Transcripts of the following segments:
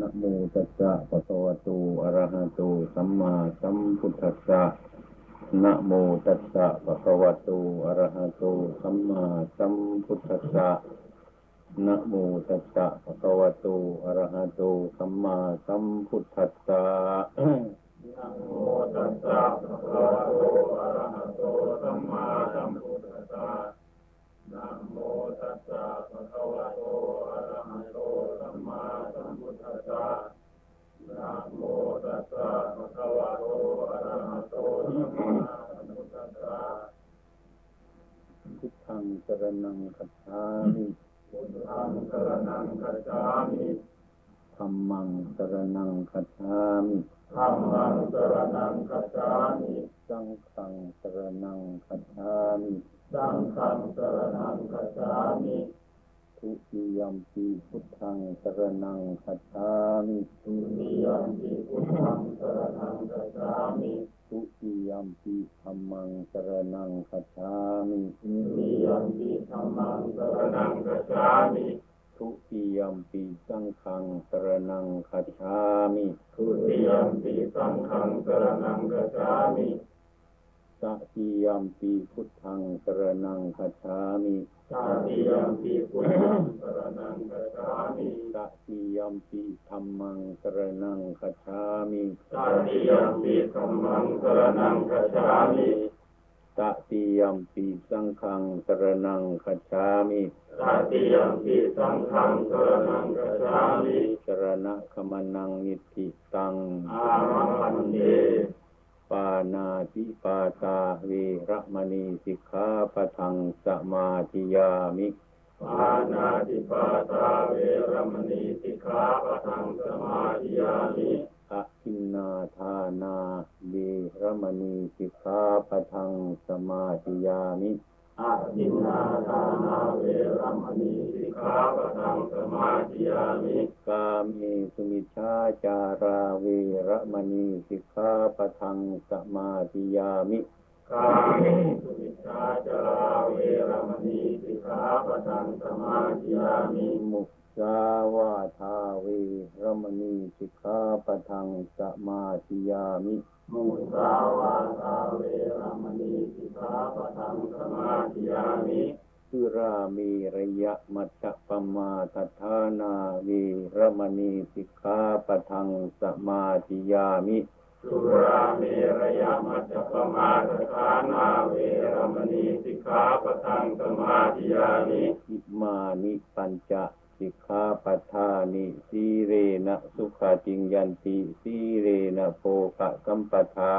นะโมตัสสะภะคะวะโตอะระหะโตสัมมาสัมพุทธัสสะนะโมตัสสะภะคะวะโตอะระหะโตสัมมาสัมพุทธัสสะนะโมตัสสะภะคะวะโตอะระหะโตสัมมาสัมพุทธัสสะนะโมตัสสะภะคะวะโตอะระหะโตสัมมาสัมพุทธัสสะ นะโมตัสสะภะคะวะโตอะระหะโตสัมมาสัมพุทธัสสะนะโมตัสสะภะคะวะโตอะระหะโตสัมมาสัมพุทธัสสะพุทธังสรณังคัจฉามิพุทธังสรณังคัจฉามิธัมมังสรณังคัจฉามิธัมมังสรณังคัจฉามิ สังฆังสรณังคัจฉามิ สังฆังสรณังคัจฉามิ ทุติยมปีพุทธังสรณังคัจฉามิ ทุติยมปิพุทธังสรณังคัจฉามิ ทุติยมปีธัมมังสรณังคัจฉามิ ทุติยมปิธัมมังสรณังคัจฉามิ ทุติยมปีสังฆังสรณังคัจฉามิ ทุติยมปิสังฆังสรณังคัจฉามิ ตติยมปีพุทธังสรณังคัจฉามิตาติยมปิพุทธังสรณังคัจฉามิตติยมปีธัมมังสรณังคัจฉามิตาติยมปิธัมมังสรณังคัจฉามิตติยมปีสังฆังสรณังคัจฉามิตาติยมปิสังฆังสรณังคัจฉามิสรณะขมนังนิติตังอารัมพันเต ปานาติปาตาเวระมณีสิกขาปะทังสมาธิยามิปานาติปาตาเวรมณีสิกขาปะทังสมาธิยามิอะคินนาทานาเวระมณีสิกขาปะทังสมาธิยามิ อาทินนาทานาเวรมณีสิกขาปะทังสมาธิยามิกาเมสุมิชฌาจาราเวระมณีสิกขาปะทังสมาธิยามิกามิสุมิชฌาจาราเวรมณีสิกขาปะทังสมาธิยามิมุสาวาทาเวระมณีสิกขาปะทังสมาธิยามิ มุสาวาทาเวรมณีสิกขาปะทังสมาธิยามิสุรามีระยะมัจจปมาทฐานาเวระมณีสิกขาปะทังสมาธิยามิสุราเมรยมัจจปมาทฐานาเวรมณีสิกขาปะทังสมาธิยามิอิมานิปัญจ สิกขาปัฏฐานิสีเรนะสุขติงยันติสีเรนะโภคะกัมปทา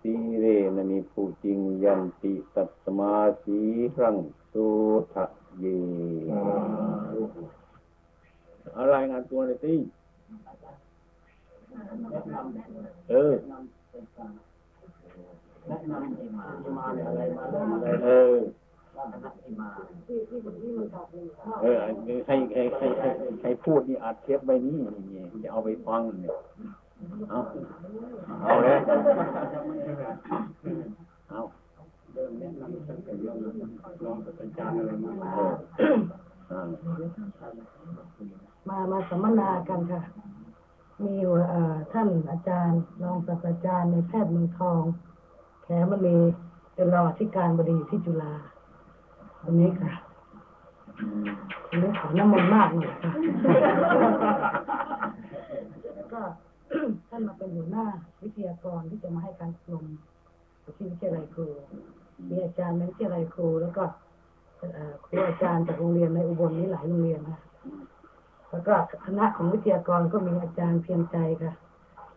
สีเรนะนิพุจิงยันติตัสมาสีรังสุทะเยอะไรงานตัวเลยสิเออแนะ เอะไรมาเรื่องอะไรเออว่าคณะอิมาเออให้ให้ให้ให้ให้พูดนี่อัดเทปไว้นี่นี่จะเอาไปฟังเนี่ยเอาเอาเลยเอาเริ่มแนะนำตั้งแต่เรื่องรองศาสตราจารย์อะไรมาเมามาสัมมนากันค่ะ มีเอ่อท่านอาจารย์รองศาสตราจารย์ในแพทย์เมืองทอง แขมณีเป็นรองอธิการบดีที่จุฬา คนนี้ค่ะคนนี้ขอน้ำมนต์มากหน่อยค่ะ ก็ท่านมาเป็นหัวหน้าวิทยากรที่จะมาให้การอบรมที่วิทยาลัยครูมีอาจารย์ในวิทยาลัยครูแล้วก็ครูอาจารย์จากโรงเรียนในอุบลนี้หลายโรงเรียนค่ะแล้วก็คณะของวิทยากรก็มีอาจารย์เพียงใจค่ะ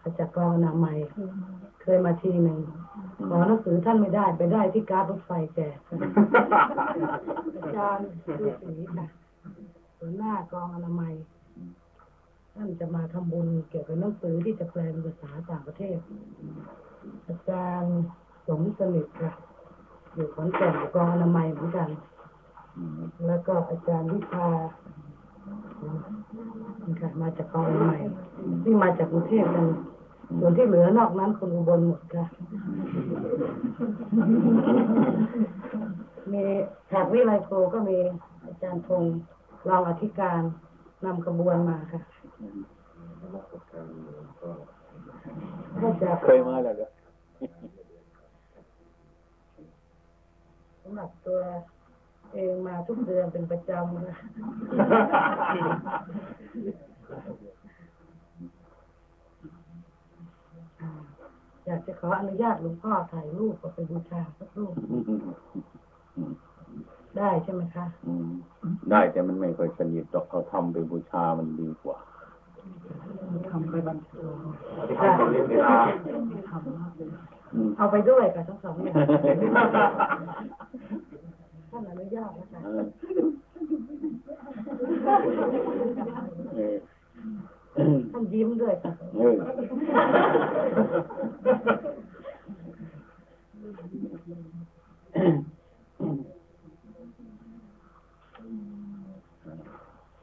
อาจารย์กรอนามัยเคยมาทีหนึ่งขอหนังสือท่านไม่ได้ไปได้ที่การรถไฟแจกค่ะอาจารย์คือสีค่ะหัวหน้ากองอนามัยท่านจะมาทำบุญเกี่ยวกับหนังสือที่จะแปลเป็นภาษาต่างประเทศ อาจารย์สมสนิทค่ะอยู่ขอนแก่นอยู่กองอนามัยเหมือนกัน แล้วก็อาจารย์วิชานี่ค่ะมาจากกองอนามัยที่มาจากกรุงเทพกัน ส่วนที่เหลือนอกนั้นคนอุบลหมดค่ะ มีแถบวิไลโครูก็มีอาจารย์พงษ์รองอธิการนำขบวนมาค่ะก็จะเคยมาแล้วเหรอสำหรับตัวเองมาทุกเดือนเป็นประจำนะอ่า อยากจะขออนุญาตหลวงพ่อถ่ายรูปเอาไปบูชาสักรูปได้ใช่ไหมคะอืมได้แต่มันไม่ค่อยสนิทหรอกเขาทำไปบูชามันดีกว่าทำไปบรรจุที่เขาเป็นเวลาอืมเอาไปด้วยกับทั้งสองอย่างท่านอนุญาตนะคะ เออเออท่านยิ้มด้วยค่ะเออ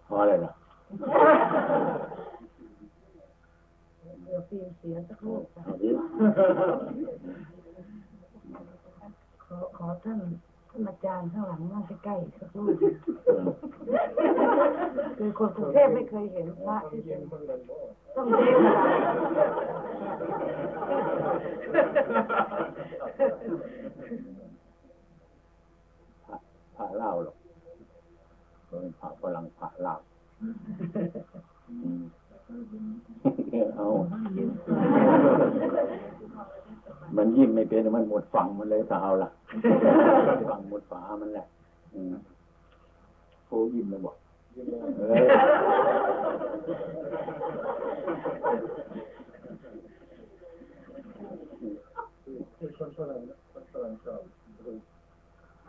พอเลยเหรอเดี๋ยวฟิล์มเสียสักรูปค่ะเอาดิขอขอท่านท่านอาจารย์ข้างหลังนั่งใกล้ๆสักรูปคือคนกรุง เทพไม่เคยเห็นพระที่เป็นต้องเทพค่ะผ่าเหล้าหรอกเป็นผ่าฝรั่งผ่าเหล้าเอา มันยิ้มไม่เป็น มันหมดฝังมันเลยถ้าเอาล่ะฝังหมดฝามันแหละโอ้ยิ้มเลยบอก เออคนฝรั่งคนฝรั่งชอบ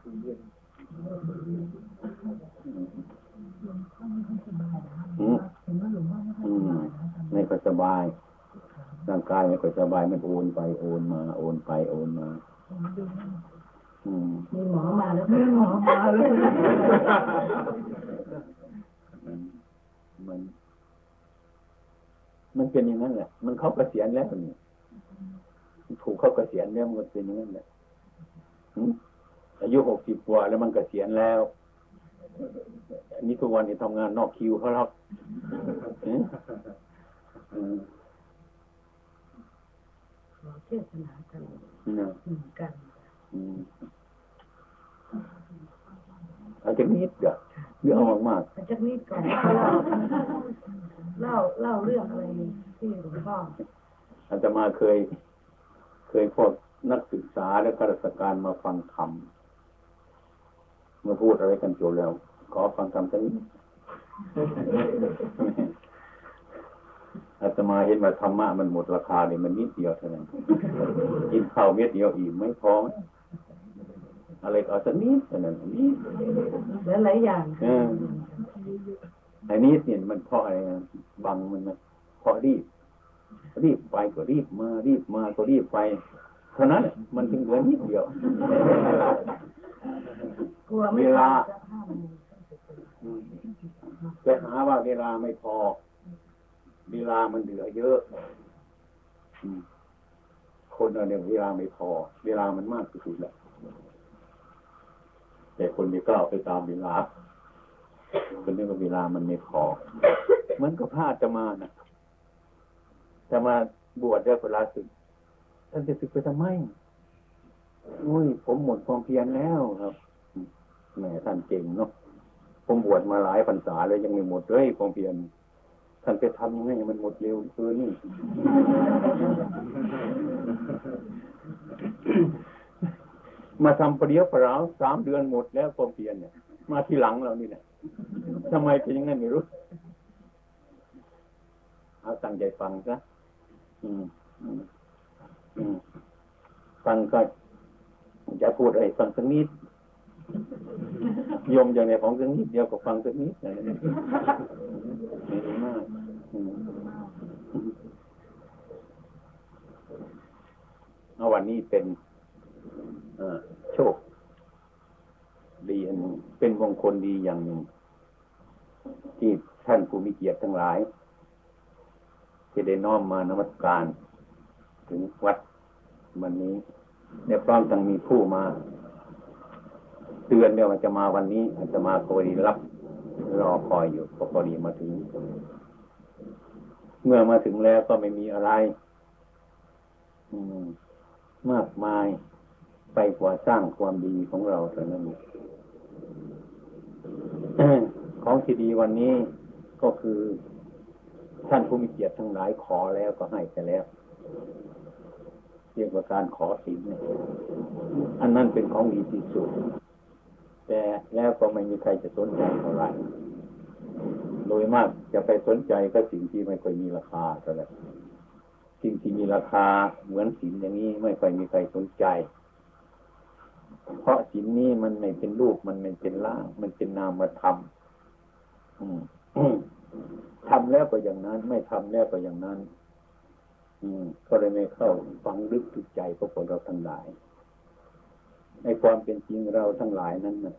คือเย็นอืมอืมไม่ค่อยสบาย ร่างกายไม่ค่อยสบาย มันโอนไปโอนมา โอนไปโอนมาอืมมีหมอมาแล้วมีหมอมาแล้ว มันมัน มันเป็นอย่างนั้นแหละ มันเข้าเกษียณแล้วนี่มันถูกเข้าเกษียณแล้วมันก็เป็นอย่างนั้นแหละหึอายุหกสิบกว่าแล้วมันเกษียณแล้วอันนี้ทุกวันนี้ทำงานนอกคิวเขาหรอกหึอืมขอเทศนากันนะหนึ่งกันอืมเอาจากนิดเดียว เรื่องเอามากอาจารย์นิดก่อนเล่าเล่าเล่าเรื่องอะไรที่หลวงพ่อๆอาตมาเคย เคยพวกนักศึกษาและข้าราชการมาฟังธรรมมาพูดอะไรกันจบแล้ว ขอฟังธรรมสักนิดอาตมาเห็นว่าธรรมะมันหมดราคาเนี่ยมันนิดเดียวเท่านั้นกินข้าวเม็ดเดียวอิ่มไม่พอไหม อะไรก็เอาสักนิดเท่านั้นนิดและหลายอย่างเออไอ้นิดเนี่ยมันเพราะอะไรนะบังมันนะเพราะรีบ รีบไปก็รีบมารีบมาก็รีบไปเท่านั้นแหละมันถึงเหลือนิดเดียวกลัวไม่เวลาจะห้ามอืมจะหาว่าเวลาไม่พอ เวลามันเหลือเยอะอืมคนเราเนี่ยเวลาไม่พอ เวลามันมากที่สุดแหละ แต่คนม่กล้าไปตามเวลาคนนี้ก็เวลามันไม่พอเหมันก็พลาดจะมานะจะมาบวชได้เวลาศึกท่านจะศึกไปทำไมอุ้ย ผมหมดความเพียรแล้วครับแหมท่านเก่งเนาะผมบวชมาหลายพรรษาแล้วยังไม่หมดเลยความเพียรท่านไปทำยังไงมันหมดเร็วเกินนี่ มาทำประเดี๋ยวประราวสามเดือนหมดแล้วความเพียรเนี่ย มาทีหลังเรานี่แหละทำไมเป็นอย่างนั้นไม่รู้เอาตั้งใจฟังซะฟังก็จะพูดอะไรฟังสักนิดยมอย่างในของสักนิดเดียวก็ฟังสักนิดอะไรนี่ม่ได้มากเอาวันนี้เป็น โชค ดีอันเป็นมงคลดีอย่างหนึ่ง ที่ท่านผู้มีเกียรติทั้งหลายที่ได้น้อมมานมัสการ ถึงวัดวันนี้และพร้อมทั้งมีผู้มา เตือนเนี่ยว่าจะมาวันนี้อาจจะมาพอดีรับ รอคอยอยู่พอดีมาถึง เมื่อมาถึงแล้วก็ไม่มีอะไร อืม มากมาย ไปกว่าสร้างความดีของเราเท่านั้นของที่ดีวันนี้ก็คือ ท่านผู้มีเกียรติทั้งหลายขอแล้วก็ให้ไปแล้วเรียกว่าการขอสิ่งเนี่ยอันนั้นเป็นของดีที่สุด แต่แล้วก็ไม่มีใครจะสนใจเท่าไหร่โดยมากจะไปสนใจก็สิ่งที่ไม่ค่อยมีราคาเท่าไหร่สิ่งที่มีราคาเหมือนสินอย่างนี้ไม่ค่อยมีใครสนใจ เพราะสินนี้มันไม่เป็นรูปมันไม่เป็นร่าง มันเป็นนามธรรมทำแล้วก็อย่างนั้น ไม่ทำแล้วก็อย่างนั้น อืมก็เลยไม่เข้าฟังลึกถึงใจของคนเราทั้งหลาย ในความเป็นจริงเราทั้งหลายนั้นนะ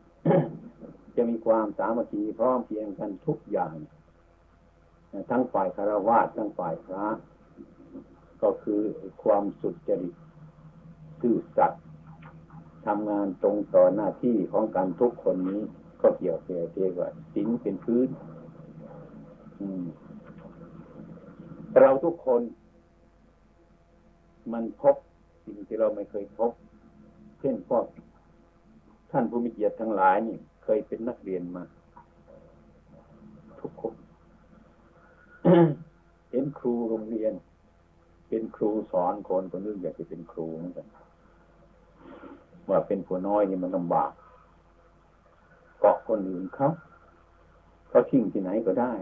จะมีความสามัคคีพร้อมเพียงกันทุกอย่างทั้งฝ่ายคารวะทั้งฝ่ายพระ ก็คือความสุจริต ซื่อสัตย์ ทำงานตรงต่อหน้าที่ของการทุกคนนี้ ก็เกี่ยวเกี่ยวเกี่ยวกับสิ่งเป็นพื้นเราทุกคน มันพบสิ่งที่เราไม่เคยพบ เช่นพวกท่านผู้มีเกียรติทั้งหลายนี่ เคยเป็นนักเรียนมา ทุกคนเห็นครูโรงเรียน เป็นครูสอนคนคนนึงอยากจะเป็นครูเหมือนกัน ว่าเป็นผัวน้อยนี่มันลำบากเกาะคนอื่นเขาเขาทิ้งที่ไหนก็ได้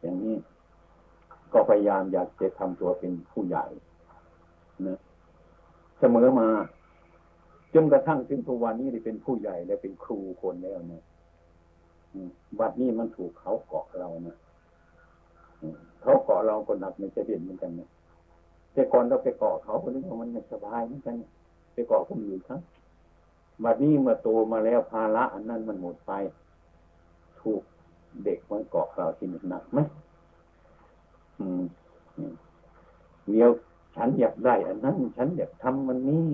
อย่างนี้ ก็พยายามอยากจะทำตัวเป็นผู้ใหญ่นะเสมอมาจนกระทั่งถึงทุกวันนี้ได้เป็นผู้ใหญ่และเป็นครูคนแล้วเนะวัดนี้มันถูกเขาเกาะเรานะเขาเกาะเราคนหนักไม่จะเด่นเหมือนกันนะแต่ก่อนเราไปเกาะเขาคนนี้มันไม่สบายเหมือนกัน ไปเกาะคนอื่นครับ วัดนี้เมื่อโตมาแล้วภาระอันนั้นมันหมดไป ถูกเด็กมันเกาะเราที่หนักไหมอืมเดี๋ยวฉันอยากได้ อันนั้น ฉันอยากทำมันนี้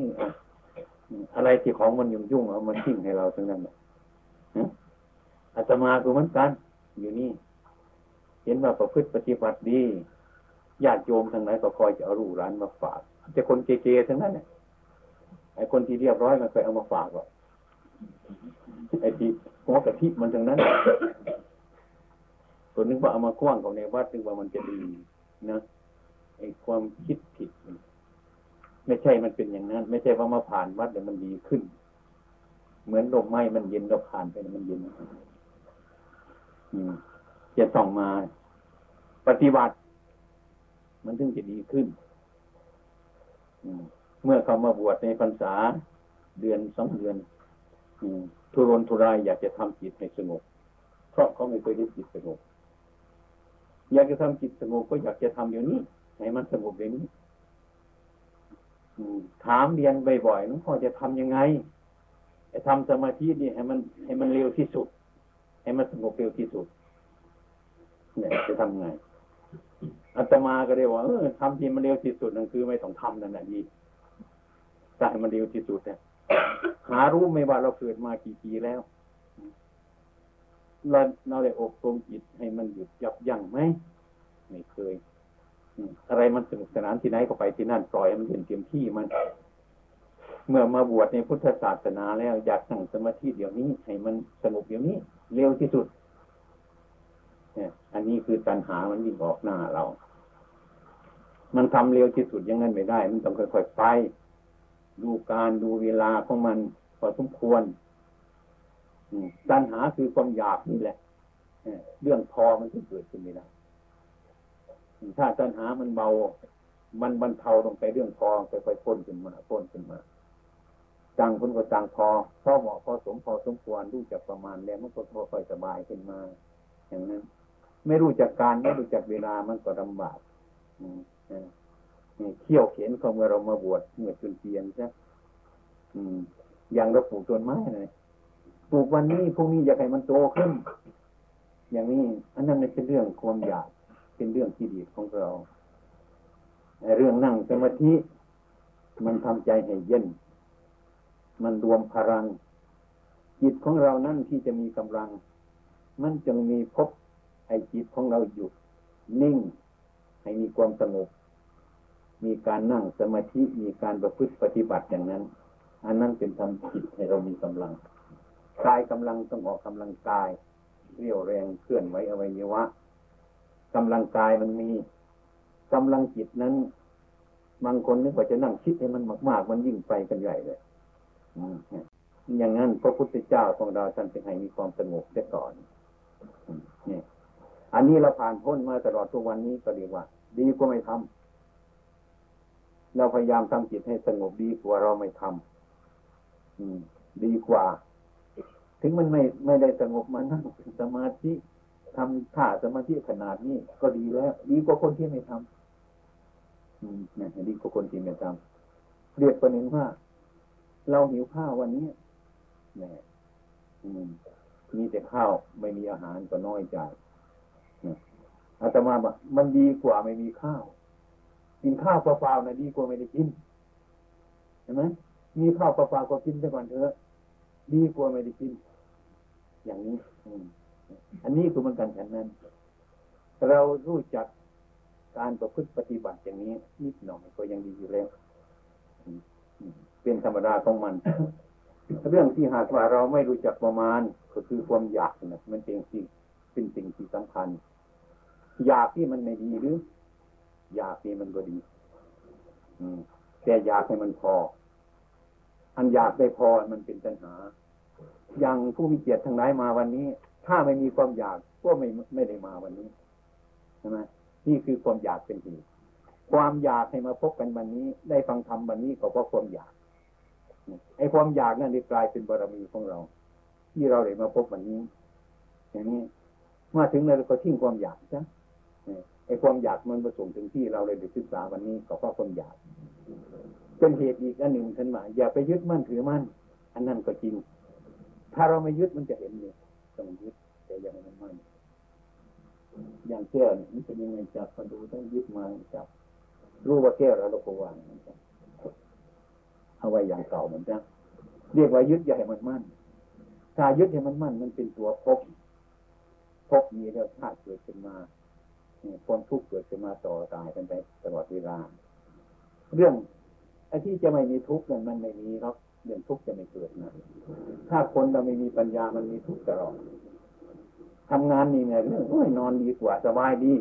อะไรที่ของมันยุ่งยุ่งเอามาทิ้งให้เราทั้งนั้นอาตมาคือเหมือนกัน อยู่นี่ เห็นว่าประพฤติปฏิบัติดีญาติโยมทั้งหลายก็คอยจะเอาลูกหลานมาฝากแต่คนเกๆทั้งนั้นเนี่ย ไอ้คนที่เรียบร้อยมันเคยเอามาฝากหรอกไอ้ที่หัวกะทิมันทั้งนั้นตัวนึกว่าเอามากว้างของในวัดนึกว่ามันจะดีนะไอ้ความคิดผิด ไม่ใช่มันเป็นอย่างนั้น ไม่ใช่ว่ามาผ่านวัดแล้วมันดีขึ้น เหมือนลมไม้มันเย็นเราผ่านไปมันเย็นจะต้องมา ปฏิบัติ มันถึงจะดีขึ้น เมื่อเขามาบวชในพรรษาเดือนสองเดือนทุรนทุรายอยากจะทำจิตให้สงบ เพราะเขาไม่เคยได้จิตสงบ อยากจะทำจิตสงบก็อยากจะทำอย่างนี้ให้มันสงบอย่างนี้ถามเรียนบ่อยๆน้องพ่อจะทํำยังไงจะทำสมาธินี่ให้มันให้มันเร็วที่สุด ให้มันสงบเร็วที่สุด เนี่ยจะทำไงอาตมาก็ได้ว่าเออทำที่มันเร็วที่สุดนั่นคือไม่ต้องทำนั่นแหละดี ต่ให้มันเร็วที่สุดเนี่ยหารู้ไม่ว่าเราเกิดมากี่ปีแล้ว เราเราได้อบรมจิตให้มันหยุดยับยั้งไหมไม่เคยอะไรมันสนุกสนานที่ไหนก็ไปที่นั่นปล่อยมันเห็นเต็มที่มัน เมื่อมาบวชในพุทธศาสนาแล้วอยากนั่งสมาธิเดี๋ยวนี้ให้มันสงบเดี๋ยวนี้ เร็วที่สุด เนี่ย อันนี้คือปัญหามันยิ่งออกหน้าเรา มันทำเร็วที่สุดยังงั้นไม่ได้ มันต้องค่อยๆไป ดูการดูเวลาของมันพอสมควรปัญหาคือความอยากนี่แหละเรื่องพอมันจะเกิดขึ้นไม่ได้ถ้าตัณหามันเบา มันบรรเทาลงไปเรื่องพอค่อยๆพ้นขึ้นมาพ้นขึ้นมาจังคนก็จังพอพอเหมาะพอสมพอสมควรรู้จักประมาณแล้วมันก็ค่อยสบายขึ้นมา อย่างนั้น ไม่รู้จักการไม่รู้จักเวลามันก็ลำบาก เขี่ยวเขียนเขาเมื่อเรามาบวชเมื่อจนเทียนใช่อย่างเราปลูกต้นไม้เลยปลูกวันนี้พรุ่งนี้อยากให้มันโตขึ้น อย่างนี้ อันนั้นไม่ใช่เรื่องความอยากเป็นเรื่องที่ดีของเราเรื่องนั่งสมาธิมันทำใจให้เย็น มันรวมพลัง จิตของเรานั่นที่จะมีกำลัง มันจึงมีพบไอ้จิตของเราหยุดนิ่ง ให้มีความสงบ มีการนั่งสมาธิมีการประพฤติปฏิบัติอย่างนั้น อันนั้นเป็นทำจิตให้เรามีกำลังกายกำลังต้องออกกำลังกาย เรียวแรงเคลื่อนไหวอวัยวะกำลังกายมันมีกำลังจิตนั้นบางคนนึกว่าจะนั่งคิดให้มันมาก ๆ มันยิ่งไปกันใหญ่เลยอย่างนั้นพระพุทธเจ้าของเราท่านเป็นให้มีความสงบเสียก่อนนี่อันนี้เราผ่านพ้นมาตลอดทุกวันนี้ก็เรีกว่า ดีกว่าไม่ทำ เราพยายามทำจิตให้สงบดีกว่าเราไม่ทำอืม ดีกว่า ถึงมันไม่ไม่ได้สงบมานั่งเป็นสมาธิทำท่าสมาธิขนาดนี้ก็ดีแล้ว ดีกว่าคนที่ไม่ทำอืมนะดีกว่าคนที่ไม่ทำเรียกประเด็นว่า เราหิวข้าววันนี้นี่ยอืมมีแต่ข้าวไม่มีอาหารก็น้อยใจอาตมาบอกมันดีกว่าไม่มีข้าว กินข้าวเปล่าๆนะดีกว่าไม่ได้กินเห็นไหมมีข้าวเปล่าๆก็กินไปก่อนเถอะดีกว่าไม่ได้กิน อย่างนี้อันนี้คือมันกันฉันนั้น เรารู้จักการประพฤติปฏิบัติอย่างนี้ นิดหน่อยก็ยังดีอยู่แล้วเป็นธรรมดาของมันเรื่องที่หากว่าเราไม่รู้จักประมาณ ก็คือความอยากนะมันเป็นสิ่งเป็นสิ่งที่สำคัญ อยากที่มันไม่ดีหรือ อยากที่มันก็ดี อืมแต่อยากให้มันพอ อันอยากได้พอมันเป็นปัญหา อย่างผู้มีเกียรติทางไหนมาวันนี้ ถ้าไม่มีความอยากก็ไม่ไม่ได้มาวันนี้ใช่ไหมนี่คือความอยากเป็นเหตุความอยากให้มาพบกันวันนี้ ได้ฟังธรรมวันนี้ก็เพราะความอยากไอ้ความอยากนั่นได้กลายเป็นบารมีของเรา ที่เราได้มาพบวันนี้ อย่างนี้มาถึงเราก็ทิ้งความอยากจ้ะ ไอ้ความอยากมันประสงถึงที่เราเลยได้ศึกษาวันนี้ก็เพราะความอยากเป็นเหตุอีกอันหนึ่งท่านว่าอย่าไปยึดมั่นถือมั่น อันนั้นก็จริง ถ้าเราไม่ยึดมันจะเห็นเนี่ยต้องยึดแต่ยังไม่มั่นอย่างแก้วนี่เป็นยังไงจับมาดูต้องยึดมาจับรู้ว่าแก้วแล้วเราก็วางมันจับเอาไว้อย่างเก่าเหมือนกันเรียกว่ายึดอย่าให้มันมั่น ถ้ายึดให้มันมั่น มันเป็นตัวพบพบมีแล้วชาติเกิดขึ้นมา ความทุกข์เกิดขึ้นมาต่อตายกันไปตลอดเวลา เรื่องไอ้ที่จะไม่มีทุกข์นั้นมันไม่มีหรอกเรื่องทุกข์จะไม่เกิดนะถ้าคนเราไม่มีปัญญามันมีทุกข์ตลอดทำงานนี่ไงเรื่องโอ้ยนอนดีกว่าสบายดี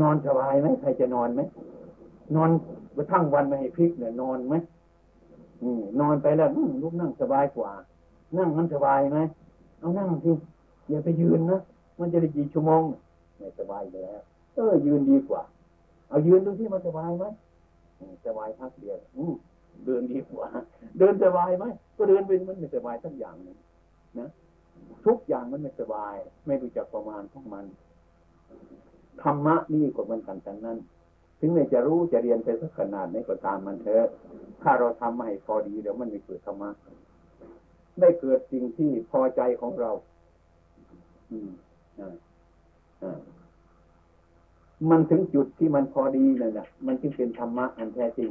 นอนสบายไหมใครจะนอนไหมนอนกระทั่งวันไม่ให้พลิกเนี่ยนอนไหมอืมนอนไปแล้วลุกนั่งสบายกว่า นั่งมันสบายไหมเอานั่งสิอย่าไปยืนนะมันจะได้กี่ชั่วโมงไม่สบายอยู่แล้ว เออ ยืนดีกว่า เอายืนดูที่มันสบายไหมสบายพักเดียวอืมเดินดีกว่า เดินสบายไหมก็เดินไปมันไม่สบายสักอย่างนึงนะทุกอย่างมันไม่สบาย ไม่รู้จักประมาณของมันธรรมะนี่ก็มันกันกันนั้น ถึงแม้จะรู้จะเรียนไปสักขนาดไหนก็ตามมันเถอะ ถ้าเราทำให้พอดีเดี๋ยวมันไม่เกิดธรรมะไม่เกิดสิ่งที่พอใจของเรา อืมอ่าอ่า มันถึงจุดที่มันพอดีนั่นแหละมันจึงเป็นธรรมะอันแท้จริง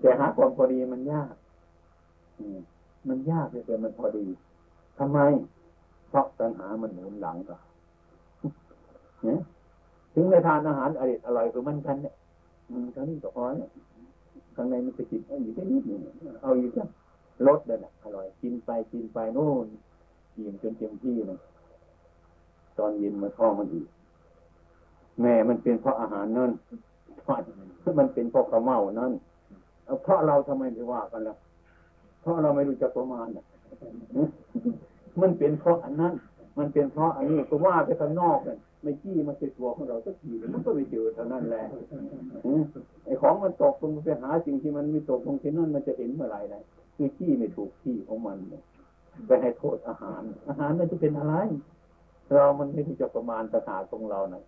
แต่หาความพอดีมันยากมันยากเลยแต่มันพอดีทำไม เพราะตัณหามันหนุนหลังก็เนี่ยถึงในทานอาหารอร่อยอร่อยกว่ามันกันเนี่ยอืมเท่านี้ก็พอเนี่ยข้างในมันจะกินเอาอยู่แค่นิดหนึ่งเอาอยู่แค่ลดเลยนอร่อยกินไปกินไปโน่นอิ่มจนเต็มที่เลยตอนเย็นมาท้องมันอีก แม่มันเป็นเพราะอาหารนั่นมันเป็นเพราะข้าวเมานั่นเพราะเราทำไมไม่ว่ากันล่ะเพราะเราไม่รู้จักประมาณน่ะมันเป็นเพราะอันนั้น มันเป็นเพราะอันนี้ก็ว่าไปข้างนอกเนี่ยไม่จี้มันเป็นตัวของเราสักทีมันก็ไม่เจอเท่านั้นแหละอืมไอ้ของมันตกลงไปหาสิ่งที่มันไม่ตกลงที่นั่นมันจะเห็นเมื่อไหร่เลยคือจี้ไม่ถูกที่ของมันไปให้โทษอาหาร อาหารมันจะเป็นอะไร เรามันไม่รู้จักประมาณสถานของเราน่ะ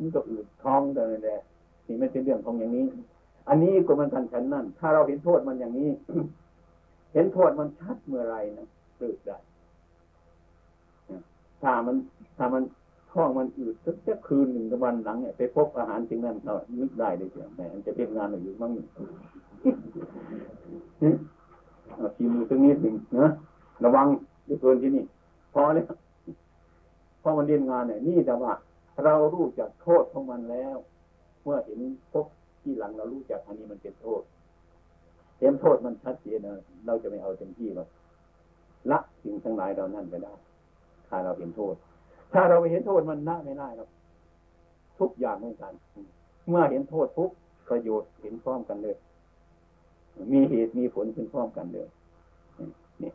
มันก็อืดท้องแต่นั่นแหละนี่ไม่เป็นเรื่องของอย่างนี้ อันนี้ก็มันกันฉันนั่น ถ้าเราเห็นโทษมันอย่างนี้ เห็นโทษมันชัดเมื่อไรนะเลิกได้ถ้ามันถ้ามันท้องมันอืดสักค่คืนหนึ่งกับวันหลังเนี่ยไปพบอาหารสิ่งนั้นเรานึกได้เลยเชียวแหมจะเป็นงานหรืออยู่บ้างเอาทีมือสักนิดหนึ่งนะระวังด้วยเกินที่นี่พอแล้วพอมันเรียนงานเนี่ยนี่แต่ว่า เรารู้จักโทษของมันแล้ว เมื่อเห็นพบที่หลังเรารู้จักอันนี้มันเป็นโทษเห็นโทษมันชัดเจนนะเราจะไม่เอาเต็มที่หรอกละสิ่งทั้งหลายเรานั่นไปได้ ถ้าเราเห็นโทษ ถ้าเราไม่เห็นโทษมันละไม่ได้ครับทุกอย่างเหมือนกัน เมื่อเห็นโทษทุกประโยชน์เห็นพร้อมกันเลย มีเหตุมีผลขึ้นพร้อมกันเลยนี่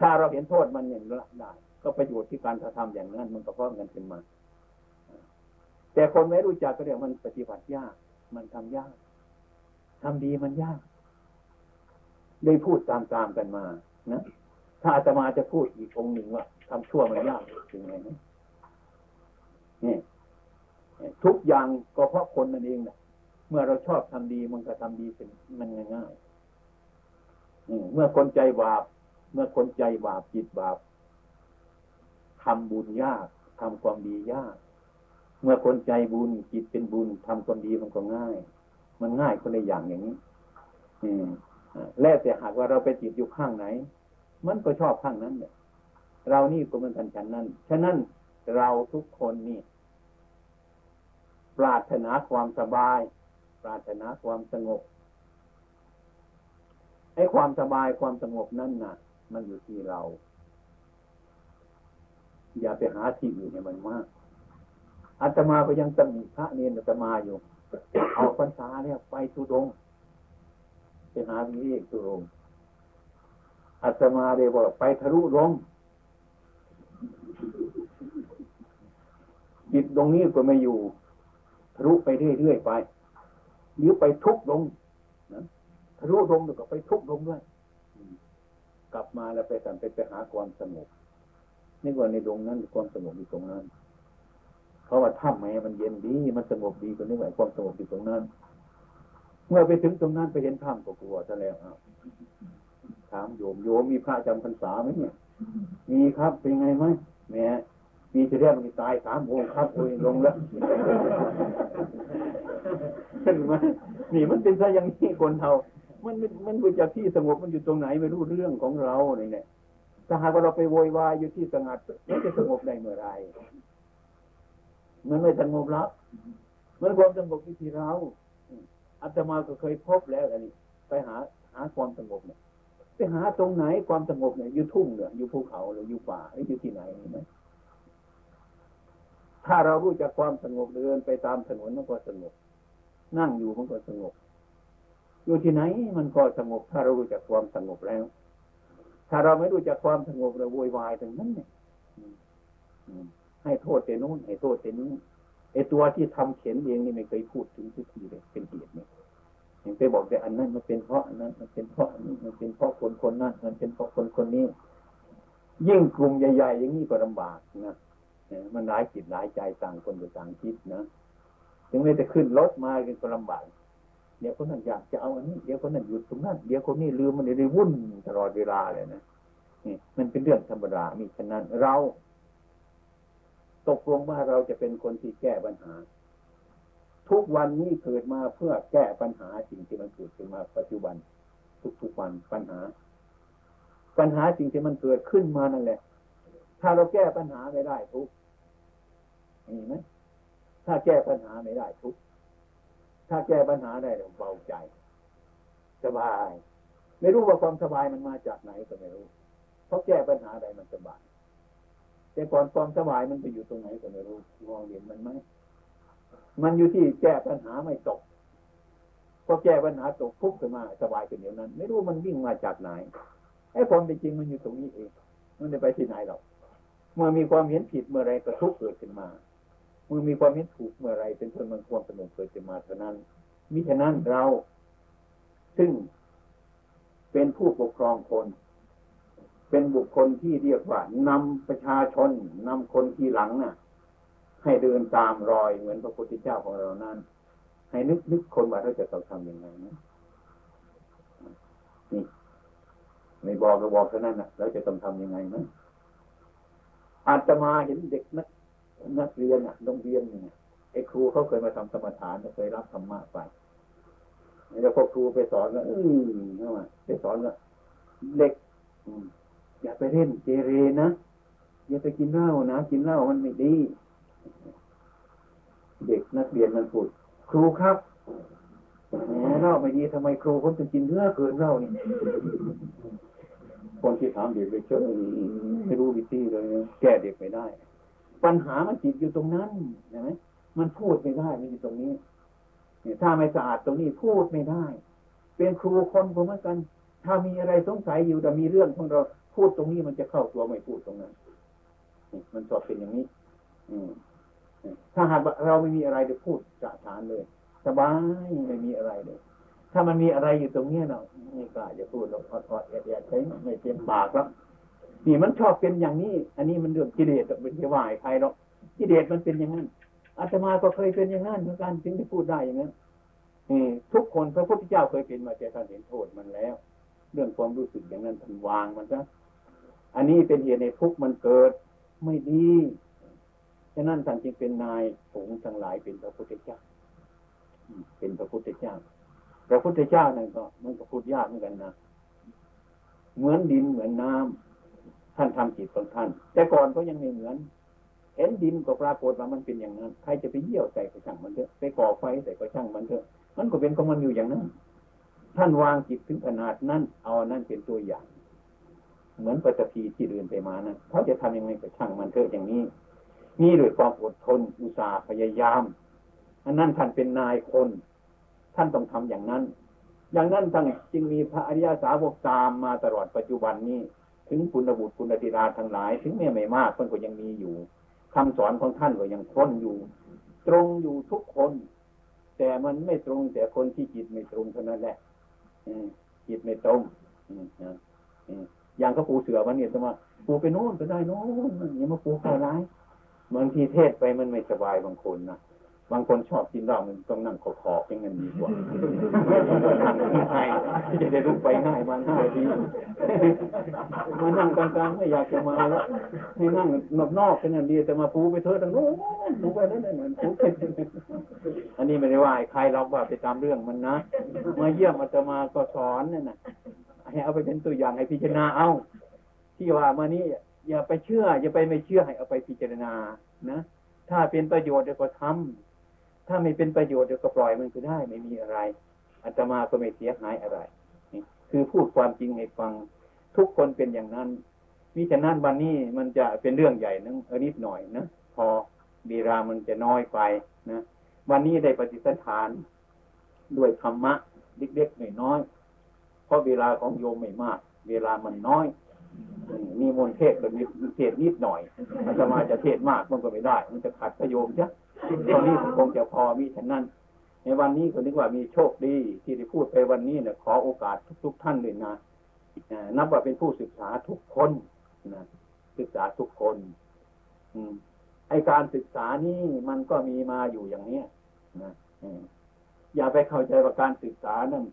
ถ้าเราเห็นโทษมันอย่างละได้ ก็ประโยชน์ที่การกระทำอย่างนั้นมันก็พร้อมกันขึ้นมา แต่คนไม่รู้จักก็เรียกมันปฏิบัติยาก มันทำยากทำดีมันยากได้พูดตามๆกันมา นะ ถ้าอาตมาจะพูดอีกองหนึ่งว่าทำชั่วมันยากจริงไหมนี่ทุกอย่างก็เพราะคนนั่นเองนะเมื่อเราชอบทำดีมันก็ทำดีเป็นมันง่ายๆเมื่อคนใจบาป เมื่อคนใจบาปจิตบาปทำบุญยากทำความดียาก เมื่อคนใจบุญจิตเป็นบุญทำความดีมันก็ง่าย มันง่ายคนในอย่างอย่างนี้อืมแล้วแต่หากว่าเราไปจิตอยู่ข้างไหน มันก็ชอบข้างนั้นเนี่ยเรานี่ก็มันทันฉันนั้น ฉะนั้นเราทุกคนนี่ ปรารถนาความสบาย ปรารถนาความสงบไอ้ความสบายความสงบนั่นน่ะ มันอยู่ที่เรา อย่าไปหาที่อื่นเนี่ยมันมาก อาตมาก็ยังตำหนิพระเนรอาตมาอยู่ เอาพรรษาเนี่ยไปทุดงไปหาวิเวกทุดงอาตมาเลยบอกไปทะลุลงจิตตรงนี้ก็ไม่อยู่ทะลุไปเรื่อยๆไปหรือไปทุกลงนะทะลุลงแล้วก็ไปทุกลงด้วย กลับมาแล้วไปกันไปไปหาความสงบนี่ว่าในตรงนั้นความสงบอยู่ตรงนั้น เพราะว่าถ้ำแม้มันเย็นดี มันสงบดีกว่านี้หมายความสงบอยู่ตรงนั้น เมื่อไปถึงตรงนั้นไปเห็นถ้ำก็กลัวซะแล้วอ้าวถามโยมโยมมีพระจำพรรษาไหมเนี่ย มีครับเป็นไงไหมแม่มีเรียกมันตายสามโมงครับโอ้ยลงแล้วเห็นไหมนี่มันเป็นซะอย่างนี้คนเท่ามันมันมันไปจากที่สงบมันอยู่ตรงไหนไม่รู้เรื่องของเราเนี่ยถ้าหากว่าเราไปโวยวายอยู่ที่สงัดมันจะสงบได้เมื่อไร มันไม่สงบแล้วมันความสงบที่เราอาตมาก็เคยพบแล้วอันนี้ ไปหาหาความสงบเนี่ยไปหาตรงไหนความสงบเนี่ยอยู่ทุ่งเหรออยู่ภูเขาหรืออยู่ป่าหรืออยู่ที่ไหนไหมถ้าเรารู้จักความสงบเดินไปตามถนนมันก็สงบ นั่งอยู่มันก็สงบ อยู่ที่ไหนมันก็สงบ ถ้าเรารู้จักความสงบแล้ว ถ้าเราไม่รู้จักความสงบเราโวยวายถึงนั้นเนี่ย ให้โทษแต่นู้นให้โทษแต่นี้นไอตัวที่ทำเข็นเองนี่ไม่เคยพูดถึงทุกทีเลยเป็นเหตุเนี่ยยังไปบอกแต่อันนั้นมันเป็นเพราะอันนั้นมันเป็นเพราะอันนี้มันเป็นเพราะคนคนนั้นมันเป็นเพราะคนคนนี้ ยิ่งกลุ่มใหญ่ ๆ อย่างนี้ก็ลำบากนะมันร้ายจิตร้ายใจต่างคนต่างคิดนะถึงแม้จะขึ้นรถมาก็ลำบากเดี๋ยวคนนั้นอยากจะเอาอันนี้เดี๋ยวคนนั้นหยุดตรงนั้นเดี๋ยวคนนี้ลืมมันเลยวุ่นตลอดเวลาเลยนะนี่มันเป็นเรื่องธรรมดามีฉะนั้นเรา ตกลงว่าเราจะเป็นคนที่แก้ปัญหา ทุกวันนี้เกิดมาเพื่อแก้ปัญหาสิ่งที่มันเกิดขึ้นมาปัจจุบัน ทุกๆวันปัญหา ปัญหาสิ่งที่มันเกิดขึ้นมานั่นแหละ ถ้าเราแก้ปัญหาไม่ได้ทุกมีไหมถ้าแก้ปัญหาไม่ได้ทุกถ้าแก้ปัญหาได้เราเบาใจ สบาย ไม่รู้ว่าความสบายมันมาจากไหนก็ไม่รู้เพราะแก้ปัญหาใดมันสบาย แต่ก่อนความสบายมันไปอยู่ตรงไหนก็ไม่รู้มองเห็นมันไหมมันอยู่ที่แก้ปัญหาไม่ตกพอแก้ปัญหาตกปุ๊บขึ้นมาสบายขึ้นเดี๋ยวนั้น ไม่รู้มันวิ่งมาจากไหนไอ้ความเป็นจริงมันอยู่ตรงนี้เอง มันจะไปที่ไหนหรอกเมื่อมีความเห็นผิดเมื่อไรก็ทุกข์เกิดขึ้นมา เมื่อมีความเห็นถูกเมื่อไรเป็นต้นมันความสงบเกิดขึ้นมาเท่านั้นมิฉะนั้นเรา ซึ่งเป็นผู้ปกครองคน เป็นบุคคลที่เรียกว่านำประชาชนนำคนที่หลังน่ะ ให้เดินตามรอยเหมือนพระพุทธเจ้าของเรานั้นให้นึกนึกคนว่าเราจะต้องทำยังไงนะนี่ไม่บอกก็บอกเท่านั้นนะเราจะต้องทำยังไงนะอาตมาเห็นเด็กนักนักเรียนอะโรงเรียนเนี่ยไอ้ครูเขาเคยมาทำสมถานเคยรับธรรมะไปแล้วพอครูไปสอนแล้วอืมเข้ามาไปสอนแล้วเด็ก อย่าไปเล่นเจเรนะ อย่าไปกินเหล้านะ กินเหล้ามันไม่ดี เด็กนักเรียนมันพูดครูครับแหล่าไม่ดีทำไมครูผมถึงกินเนื้อเกินเหล่านี่คนที่ถามเด็กไปเชื่อไม่รู้วิธีเลยแก้เด็กไม่ได้ ปัญหามันจิตอยู่ตรงนั้นเห็นไหมมันพูดไม่ได้มันอยู่ตรงนี้เนี่ยถ้าไม่สะอาดตรงนี้พูดไม่ได้ เป็นครูคนผมเหมือนกัน ถ้ามีอะไรสงสัยอยู่แต่มีเรื่องของเรา พูดตรงนี้มันจะเข้าตัวไม่พูดตรงนั้นมันชอบเป็นอย่างนี้ อืมถ้าหากเราไม่มีอะไรจะพูดจะฐานเลย สบายไม่มีอะไรเลย ถ้ามันมีอะไรอยู่ตรงเนี้เนาะไม่กล้าจะพูดหรอกอดอดแอดแอดใช้ไม่เต็มปากแล้วนี่มันชอบเป็นอย่างนี้ อันนี้มันเรื่องกิเลสเป็นที่ว่าให้ใครหรอกกิเลสมันเป็นอย่างนั้นอาตมาก็เคยเป็นอย่างนั้นเหมือนกันถึงได้พูดได้อย่างนั้นนี่ทุกคนพระพุทธเจ้าเคยเป็นมาแต่ท่านเห็นโทษมันแล้ว เรื่องความรู้สึกอย่างนั้นท่านวางมันซะ อันนี้เป็นเหตุในทุกข์มันเกิดไม่ดีฉะนั้นท่านจึงเป็นนายสงฆ์ทั้งหลายเป็นพระพุทธเจ้า เป็นพระพุทธเจ้า พระพุทธเจ้านั่นก็มันก็พูดยากเหมือนกันนะ เหมือนดินเหมือนน้ำท่านทำจิตของท่าน แต่ก่อนก็ยังไม่เหมือน เห็นดินก็ปรากฏว่ามันเป็นอย่างนั้น ใครจะไปเยี่ยวใส่ก็ช่างมันเถอะ ไปก่อไฟใส่ก็ช่างมันเถอะ มันก็เป็นของมันอยู่อย่างนั้น ท่านวางจิตถึงขนาดนั้น เอานั่นเป็นตัวอย่าง เหมือนปัจจีที่เดินไปมานั้นเขาจะทำยังไงก็ช่างมันเถอะอย่างนี้ นี่ด้วยความอดทนอุตสาห์พยายามอันนั้นท่านเป็นนายคน ท่านต้องทำอย่างนั้น อย่างนั้นท่านจึงมีพระอริยสาวกตามมาตลอดปัจจุบันนี้ ถึงคุณบุตรคุณธิราทั้งหลาย ถึงแม้ไม่มากท่านก็ยังมีอยู่คำสอนของท่านก็ยังค้นอยู่ ตรงอยู่ทุกคน แต่มันไม่ตรงแต่คนที่จิตไม่ตรงเท่านั้นแหละจิตไม่ตรงอืมอืม อย่างเขาปูเสือวันนี้สมมติปูไปโน่นก็ได้โน่นอย่ามาปูเข้าร้ายบางทีเทศไปมันไม่สบายบางคนนะบางคนชอบกินเหล้ามันต้องนั่งขอขอบอย่างนั้นดีกว่านั่งง่ายจะได้ลุกไปง่ายมาง่ายดีมานั่งกลางๆไม่อยากจะมาแล้วให้นั่งนอกๆเป็นอย่างดีแต่มาปูไปเถอะทางโน้นปูไปนั่นเหมือนปูอันนี้ไม่ได้ว่าใครเราว่าไปตามเรื่องมันนะมาเยี่ยมอาตมาก็สอนนั่นน่ะ ให้เอาไปเป็นตัวอย่างให้พิจารณาเอาที่ว่ามานี้อย่าไปเชื่อ อย่าไปไม่เชื่อให้เอาไปพิจารณานะถ้าเป็นประโยชน์เดี๋ยวก็ทำถ้าไม่เป็นประโยชน์เดี๋ยวก็ปล่อยมันก็ได้ไม่มีอะไรอาตมาก็ไม่เสียหายอะไรคือพูดความจริงให้ฟังทุกคนเป็นอย่างนั้นมิฉะนั้นวันนี้มันจะเป็นเรื่องใหญ่นึงเออนิดหน่อยนะพอเวลามันจะน้อยไปนะวันนี้ได้ปฏิสันฐาน ด้วยธรรมะเล็กๆน้อยๆ เพราะเวลาของโยมไม่มาก เวลามันน้อย มีมนเทศแบบมีเทศนิดหน่อยอาตมาจะเทศมากมันก็ไม่ได้ มันจะขัดประโยชน์จ้ะตอนนี้คงจะพอมีฉะนั้น ในวันนี้ก็นึกว่ามีโชคดีที่ได้พูดไปวันนี้เนี่ยขอโอกาสทุก ๆ ท่านเลยนะนับว่าเป็นผู้ศึกษาทุกคนนะศึกษาทุกคน อืมไอการศึกษานี่มันก็มีมาอยู่อย่างเนี้ยนะอย่าไปเข้าใจว่าการศึกษานั้น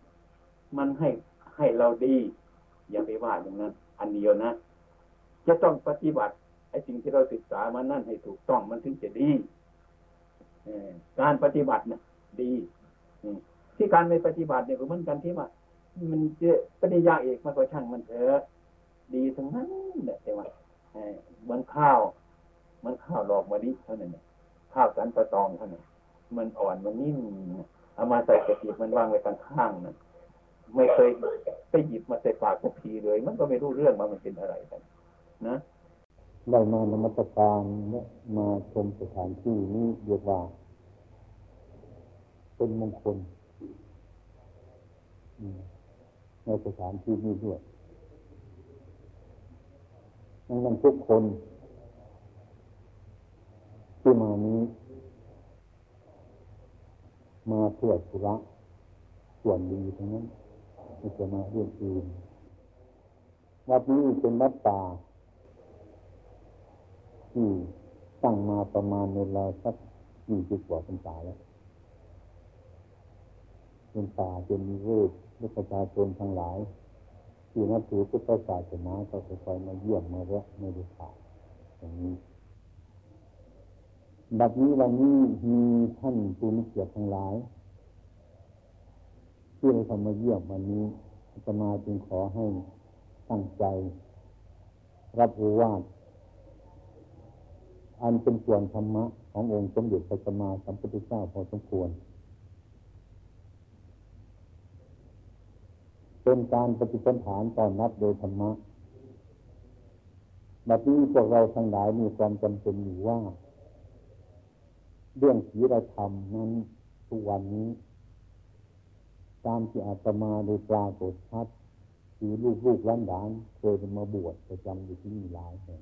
มันให้ ให้เราดี อย่าไปว่าอย่างนั้น อันเดียวนะ จะต้องปฏิบัติไอ้สิ่งที่เราศึกษามานั่นให้ถูกต้องมันถึงจะดีการปฏิบัตินะดีที่การไม่ปฏิบัติเนี่ยก็เหมือนกันที่ว่ามันจะปริญญาเอกมันก็ช่างมันเถอะดีทั้งนั้นแหละแต่ว่าเหมือนข้าวมันข้าวหลอกมะลิเท่านั้นข้าวสันประตองเท่านั้นมันอ่อนมันนิ่มเอามาใส่กระติบมันวางไว้ข้างๆนั่น ไม่เคยไปหยิบมาใส่ปากสักทีเลย มันก็ไม่รู้เรื่องว่ามันเป็นอะไรกัน นะได้มานมัสการมาชมสถานที่นี้เรียกว่า เป็นมงคลในสถานที่นี้ด้วยดังนั้นทุกคน ที่มานี้ มาเพื่อธุระส่วนดีทั้งนั้น ไม่จะมาเรื่องอื่นวัดนี้เป็นวัดป่าที่ตั้งมาประมาณเวลาสักยี่สิบกว่าพรรษาแล้วเป็นป่าเป็นนิเวศและประชาชนทั้งหลาย ที่นับถือพุทธศาสนาก็คอยมาเยี่ยมมาแวะมาดูข่าวอย่างนี้บัดนี้วันนี้มีท่านผู้มีเกียรติทั้งหลาย ที่เราทำมาเยี่ยมวันนี้จะมาจึงขอให้ตั้งใจ รับรู้ว่าอันเป็นส่วนธรรมะขขององค์สมเด็จพระสัมมาสัมพุทธเจ้าพอสมควร เป็นการปฏิสันฐานตอนนับโดยธรรมะแบบนี้พวกเราทั้งหลายมีความจำเป็นอยู่ว่า เรื่องศีลธรรมนั้นทุกวันนี้ ตามที่อาตมาได้ปรากฏชัดคือลูกลูกล้านหลานเคยมาบวชประจำอยู่ที่นี่หลายแห่ง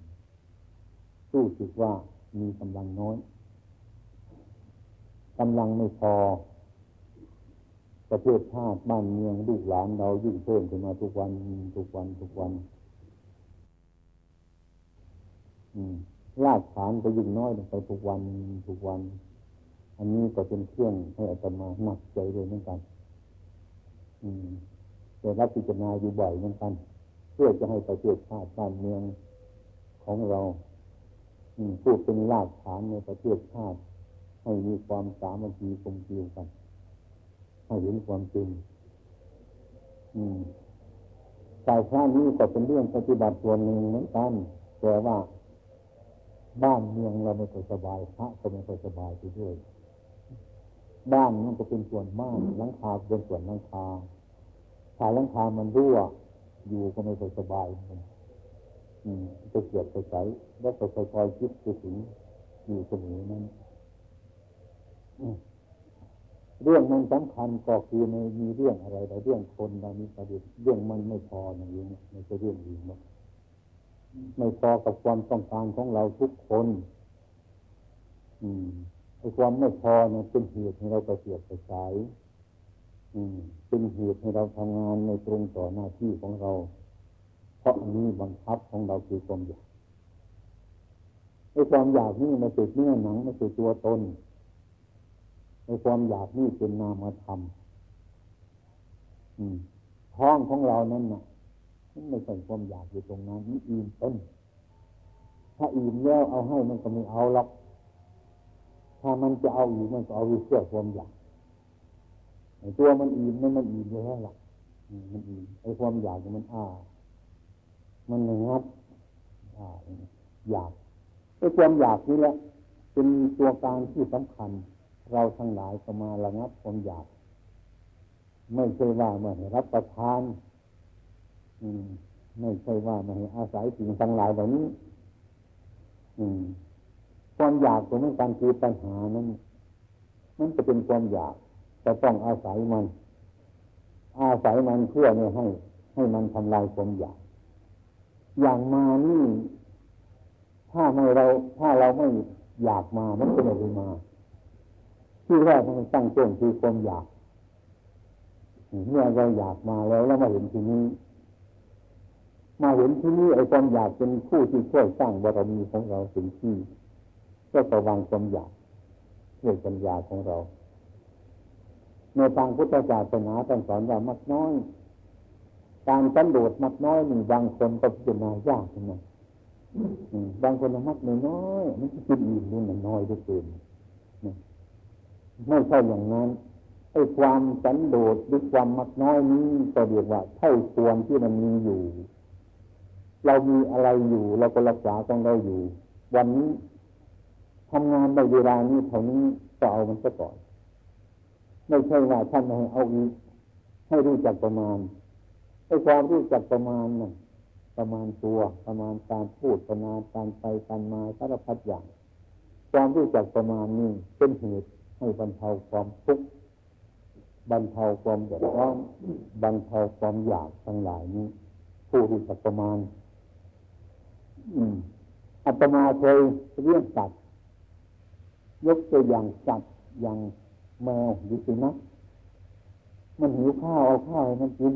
รู้สึกว่ามีกำลังน้อยกำลังไม่พอ ประเทศชาติบ้านเมืองลูกหลานเรายิ่งเพิ่มขึ้นมาทุกวันทุกวันทุกวันรากฐานก็ยิ่งน้อยลงไปทุกวันทุกวัน อันนี้ก็เป็นเครื่องให้อาตมาหนักใจเลยเหมือนกัน แต่รับพิจารณาอยู่บ่อยเหมือนกัน เพื่อจะให้ประเทศชาติบ้านเมืองของเราพูดเป็นรากฐานในประเทศชาติ ให้มีความสามัคคีกลมเกลียวกัน ให้เห็นความจริงสายพระนี้ก็เป็นเรื่องปฏิบัติส่วนหนึ่งเหมือนกันแต่ว่าบ้านเมืองเราไม่ค่อยสบายพระก็ไม่ค่อยสบายไปด้วย บ้านมันก็เป็นส่วนบ้านหลังคาเป็นส่วนหลังคาถ้าหลังคามันรั่ว อยู่ก็ไม่ค่อยสบายมันจะเกียดไปใสแล้วก็คอยคิดไปถึงอยู่เสมอนั้นเรื่องมันสำคัญก็คือในมีเรื่องอะไรแต่เรื่องคนเรามีประเด็นเรื่องมันไม่พออย่างนี้ไม่ใช่เรื่องอื่นหรอกไม่พอกับความต้องการของเราทุกคน อืมไอ้ ความไม่พอเนี่ยเป็นเหตุให้เรากระเสียดกระสายอืมเป็นเหตุให้เราทำงานในตรงต่อหน้าที่ของเรา เพราะอันนี้บังคับของเราคือความอยากไอ้ความอยากนี่มันติดเนื้อหนังมันติดตัวตนไอ้ความอยากนี่เป็นนามธรรมท้องของเรานั่นน่ะมันไม่ใช่ความอยากอยู่ตรงนั้นนี่อิ่มต้นถ้าอิ่มแล้วเอาให้มันก็ไม่เอาหรอก ถ้ามันจะเอาอีกมันก็เอาเพื่อความอยากตัวมันอิ่มนั่นมันอิ่มแล้วล่ะมันอิ่มไอ้ความอยากมันอ้ามันงับอยากไอ้ความอยากนี่แหละเป็นตัวการที่สำคัญ เราทั้งหลายก็มาระงับความอยาก ไม่ใช่ว่าเมื่อรับประทาน อืม ไม่ใช่ว่ามาให้อาศัยสิ่งทั้งหลายเหล่านี้ อืม ความอยากตัวนี้การคือปัญหานั้นมันจะเป็นความอยากจะต้องอาศัยมัน อาศัยมันเพื่อไม่ให้ ให้มันทำลายความอยาก อย่างมานี่ถ้าไม่เรา ถ้าเราไม่อยากมามันก็ไม่ได้มาที่แรกมันตั้งต้นคือความอยากเมื่อเราอยากมาแล้วแล้วมาเห็นที่นี้ มาเห็นที่นี่ไอ้ความอยากเป็นผู้ที่ช่วยสร้างบารมีของเราถึงที่ ก็ระวังความอยากด้วยปัญญาของเรา ในทางพุทธศาสนาท่านสอนว่ามักน้อย การสันโดษมักน้อยหนึ่งบางคนก็พิจารณายากนะบางคนมักน้อยมันกินอิ่มนี่มันน้อยด้วยเกินไม่ใช่อย่างนั้นไอ้ความสันโดษหรือความมักน้อยนี้ก็เรียกว่าเท่าควรที่มันมีอยู่ เรามีอะไรอยู่เราก็รักษาของเราอยู่ วันนี้ ทำงานในเวลานี้เท่านี้ก็เอามันซะก่อน ไม่ใช่ว่าท่านให้เอาอีกให้รู้จักประมาณไอ้ความรู้จักประมาณน่ะประมาณตัวประมาณการพูดประมาณการไปการมาสารพัดอย่าง ความรู้จักประมาณนี้เป็นเหตุให้บรรเทาความทุกข์บรรเทาความเดือดร้อนบรรเทาความอยากทั้งหลายนี้ผู้รู้จักประมาณอัตมาเคยเรื่องสัตว์ ยกตัวอย่างสัตว์อย่างแมวหรือสุนัขมันหิวข้าวเอาข้าวให้มันกิน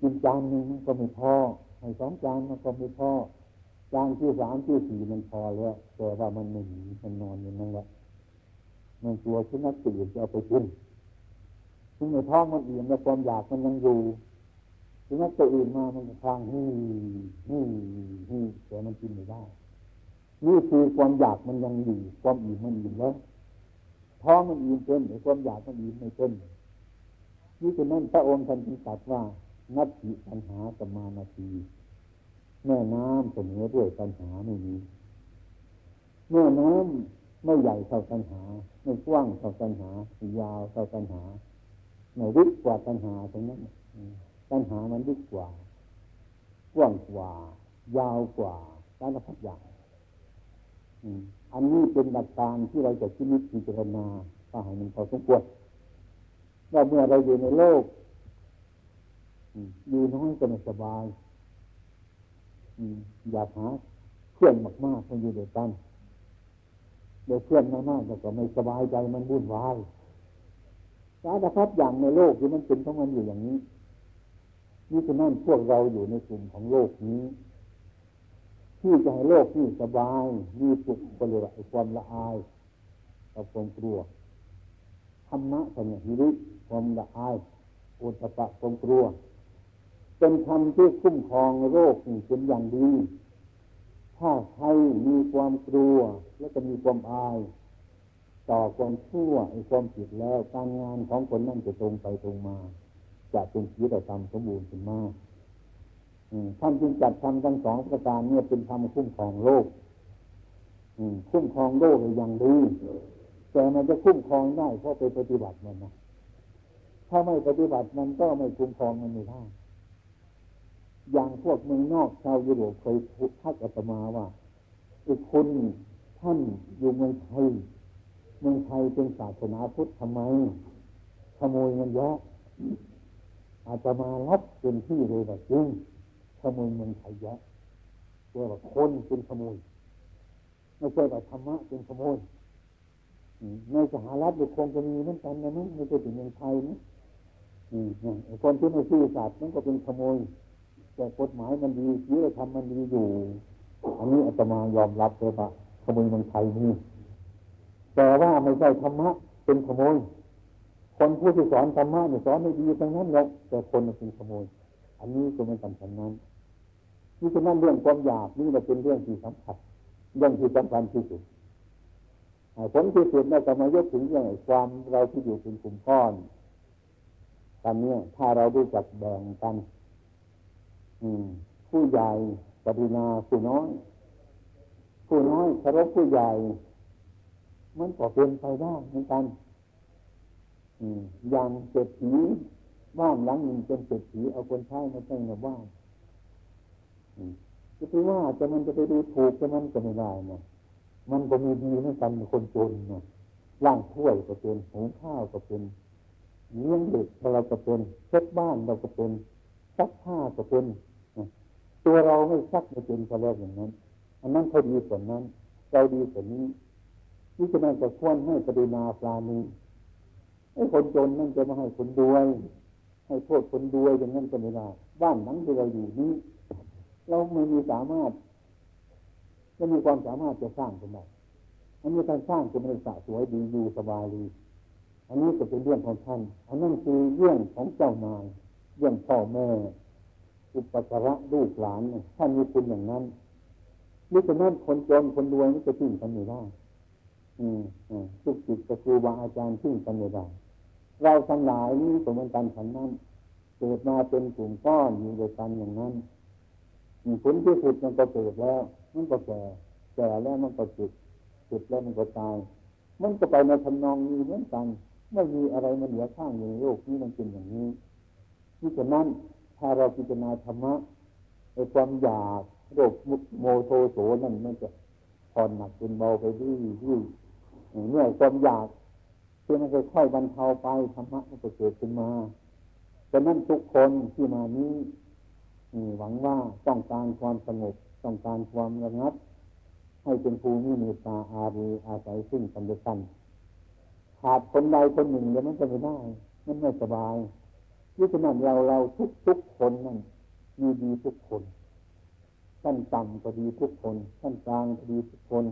กินจานหนึ่งมันก็ไม่พอให้สองจานมันก็ไม่พอจานที่สามที่สี่มันพอแล้วแต่ว่ามันไม่หนีมันนอนอยู่นั่นแหละมันกลัวสุนัขตื่นจะเอาไปกินซึ่งในท้องมันอิ่มแล้วความอยากมันยังอยู่ถึงแม้ตัวอื่นมามันคลางฮีฮีฮีแต่มันกินไม่ได้ นี่คือความอยากมันยังอยู่ความอิ่มมันอิ่มแล้วท้องมันอิ่มเต็มแต่ความอยากมันอิ่มไม่เต็มนี่คือนั่นพระองค์ท่านตรัสว่านัตถิปัญหาสมานาทีแม่น้ำเสมอด้วยปัญหาไม่มีเมื่อน้ำไม่ใหญ่เท่าตัณหา ไม่กว้างเท่าตัณหายาวเท่าตัณหาไม่ลึกกว่าตัณหาตรงนั้นตัณหามันลึกกว่ากว้างกว่ายาวกว่าสารพัดอย่าง อันนี้เป็นหลักการที่เราจะคิดพิจารณาถ้าให้มันพอสมควรว่าเมื่อเราอยู่ในโลกอยู่น้อยก็ไม่สบายอยากหาเพื่อนมากๆมันอยู่เดียวกันเดี๋ยเพื่อนมากๆแต่ก็ไม่สบายใจมันวุ่นวายสารพัดอย่างในโลกที่มันเป็นของมันอยู่อย่างนี้นี่คือนั่นพวกเราอยู่ในกลุ่มของโลกนี้ ที่จะให้โลกที่สบายมีสุขก็เลยความละอายกับความกลัวธรรมะเป็นอย่างนี้ความละอายอุตตะความกลัว เป็นธรรมที่คุ้มครองโรคเป็นอย่างดี ถ้าใครมีความกลัว แล้วก็มีความอาย ต่อความชั่วไอ้ความผิดแล้ว การงานของคนนั่นจะตรงไปตรงมา จะเป็นชีวิตธรรมสมบูรณ์ขึ้นมาก ท่านจึงจัดทำทั้งสองประการเนี่ยเป็นธรรมคุ้มครองโลกคุ้มครองโลกอย่างดีแต่มันจะคุ้มครองได้เพราะไปปฏิบัติมันนะถ้าไม่ปฏิบัติมันก็ไม่คุ้มครองมันไม่ได้อย่างพวกเมืองนอกชาวยุโรปเคยทักอาตมาว่าอีกคนท่านอยู่เมืองไทยเมืองไทยเป็นศาสนาพุทธทำไมขโมยเงินเยอะอาตมารับเป็นที่เลยแบบจริง ขโมยเมืองไทยเยอะเรียกว่าคนเป็นขโมยไม่ใช่ว่าธรรมะเป็นขโมยในสหรัฐคงจะมีเหมือนกันนะมั้งไม่ใช่ถึงเมืองไทยนะคนที่ไม่ซื่อสัตย์นั่นก็เป็นขโมย แต่กฎหมายมันดีศีลธรรมมันดีอยู่ อันนี้อาตมายอมรับเลยว่าขโมยมันไทยนี่แต่ว่าไม่ใช่ธรรมะเป็นขโมย คนผู้ที่สอนธรรมะเนี่ยสอนไม่ดีทั้งนั้นแหละแต่คนเป็นขโมย อันนี้ก็ไม่สำคัญนั้น นี่คือนั่นเรื่องความอยากนี่เราเป็นเรื่องที่สำคัญเรื่องที่สำคัญที่สุดผลที่สุดเราจะมายกถึงเรื่องความเราที่อยู่เป็นกลุ่มก้อนตอนนี้ถ้าเราดูจักแบ่งกันผู้ใหญ่ปฏินาผู้น้อย ผู้น้อยเคารพผู้ใหญ่ มันก็เป็นไปได้เหมือนกันอย่างเศรษฐีบ้านหลังหนึ่งเป็นเศรษฐีเอาคนใช้มาตั้งในบ้าน จะไปว่าจะมันจะไปดูถูกจะมันก็ไม่ได้นะมันก็มีดีเหมือนกันคนจนนะล่างถ้วยก็เป็นหุงข้าวก็เป็นเลี้ยงเด็กเราก็เป็นเช็ดบ้านเราก็เป็นซักผ้าก็เป็นตัวเราไม่ซักไม่เป็นก็แล้วอย่างนั้น อันนั้นเขาดีส่วนนั้นเราดีส่วนนี้นี่จะนั่นจะควรให้ปฏินาปลาณีไอ้คนจนนั่นจะมาให้คนรวย ให้โทษคนรวยอย่างนั้นก็ไม่ได้บ้านหลังที่เราอยู่นี้ เราไม่มีสามารถไม่มีความสามารถจะสร้างขึ้นได้อันนี้การสร้างจะไม่สะสวยดีอยู่สบายดี อันนี้ก็เป็นเรื่องของท่าน อันนั้นคือเรื่องของเจ้านายเรื่องพ่อแม่ อุปการะลูกหลานท่านมีคุณอย่างนั้นนี่จะนั่นคนจนคนรวยนี่จะทิ้งกันไม่ได้อืมทุกจิตกับครูบาอาจารย์ทิ้งกันไม่ได้เราทั้งหลายนี้สมมติกันฉันนั้นเกิดมาเป็นกลุ่มก้อนอยู่ด้วยกันอย่างนั้น ผลที่สุดมันก็เกิดแล้ว มันก็แก่แก่แล้วมันก็จุดจุดแล้วมันก็ตาย มันก็ไปในทำนองนี้เหมือนกันไม่มีอะไรมันเหลือข้างในโลกนี้มันเป็นอย่างนี้ที่ฉะนั้นถ้าเราพิจารณาธรรมะในความอยากโรคโมโทโสนั่นมันจะผ่อนหนักเป็นเบาไปดี่ดี่เมื่อความอยากเพื่อมันค่อยๆบรรเทาไปธรรมะมันจะเกิดขึ้นมาฉะนั้นทุกคนที่มานี้ หวังว่าต้องการความสงบต้องการความระงับ ให้เป็นภูมิมีตาอารีอาศัยซึ่งกันและกันขาดคนใดคนหนึ่งเดี๋ยวมันจะไม่ได้มันไม่สบายนี่ฉะนั้นเราเราทุกทุกคนนั่นมีดีทุกคนท่านต่ำก็ดีทุกคนท่านกลางก็ดีทุกคน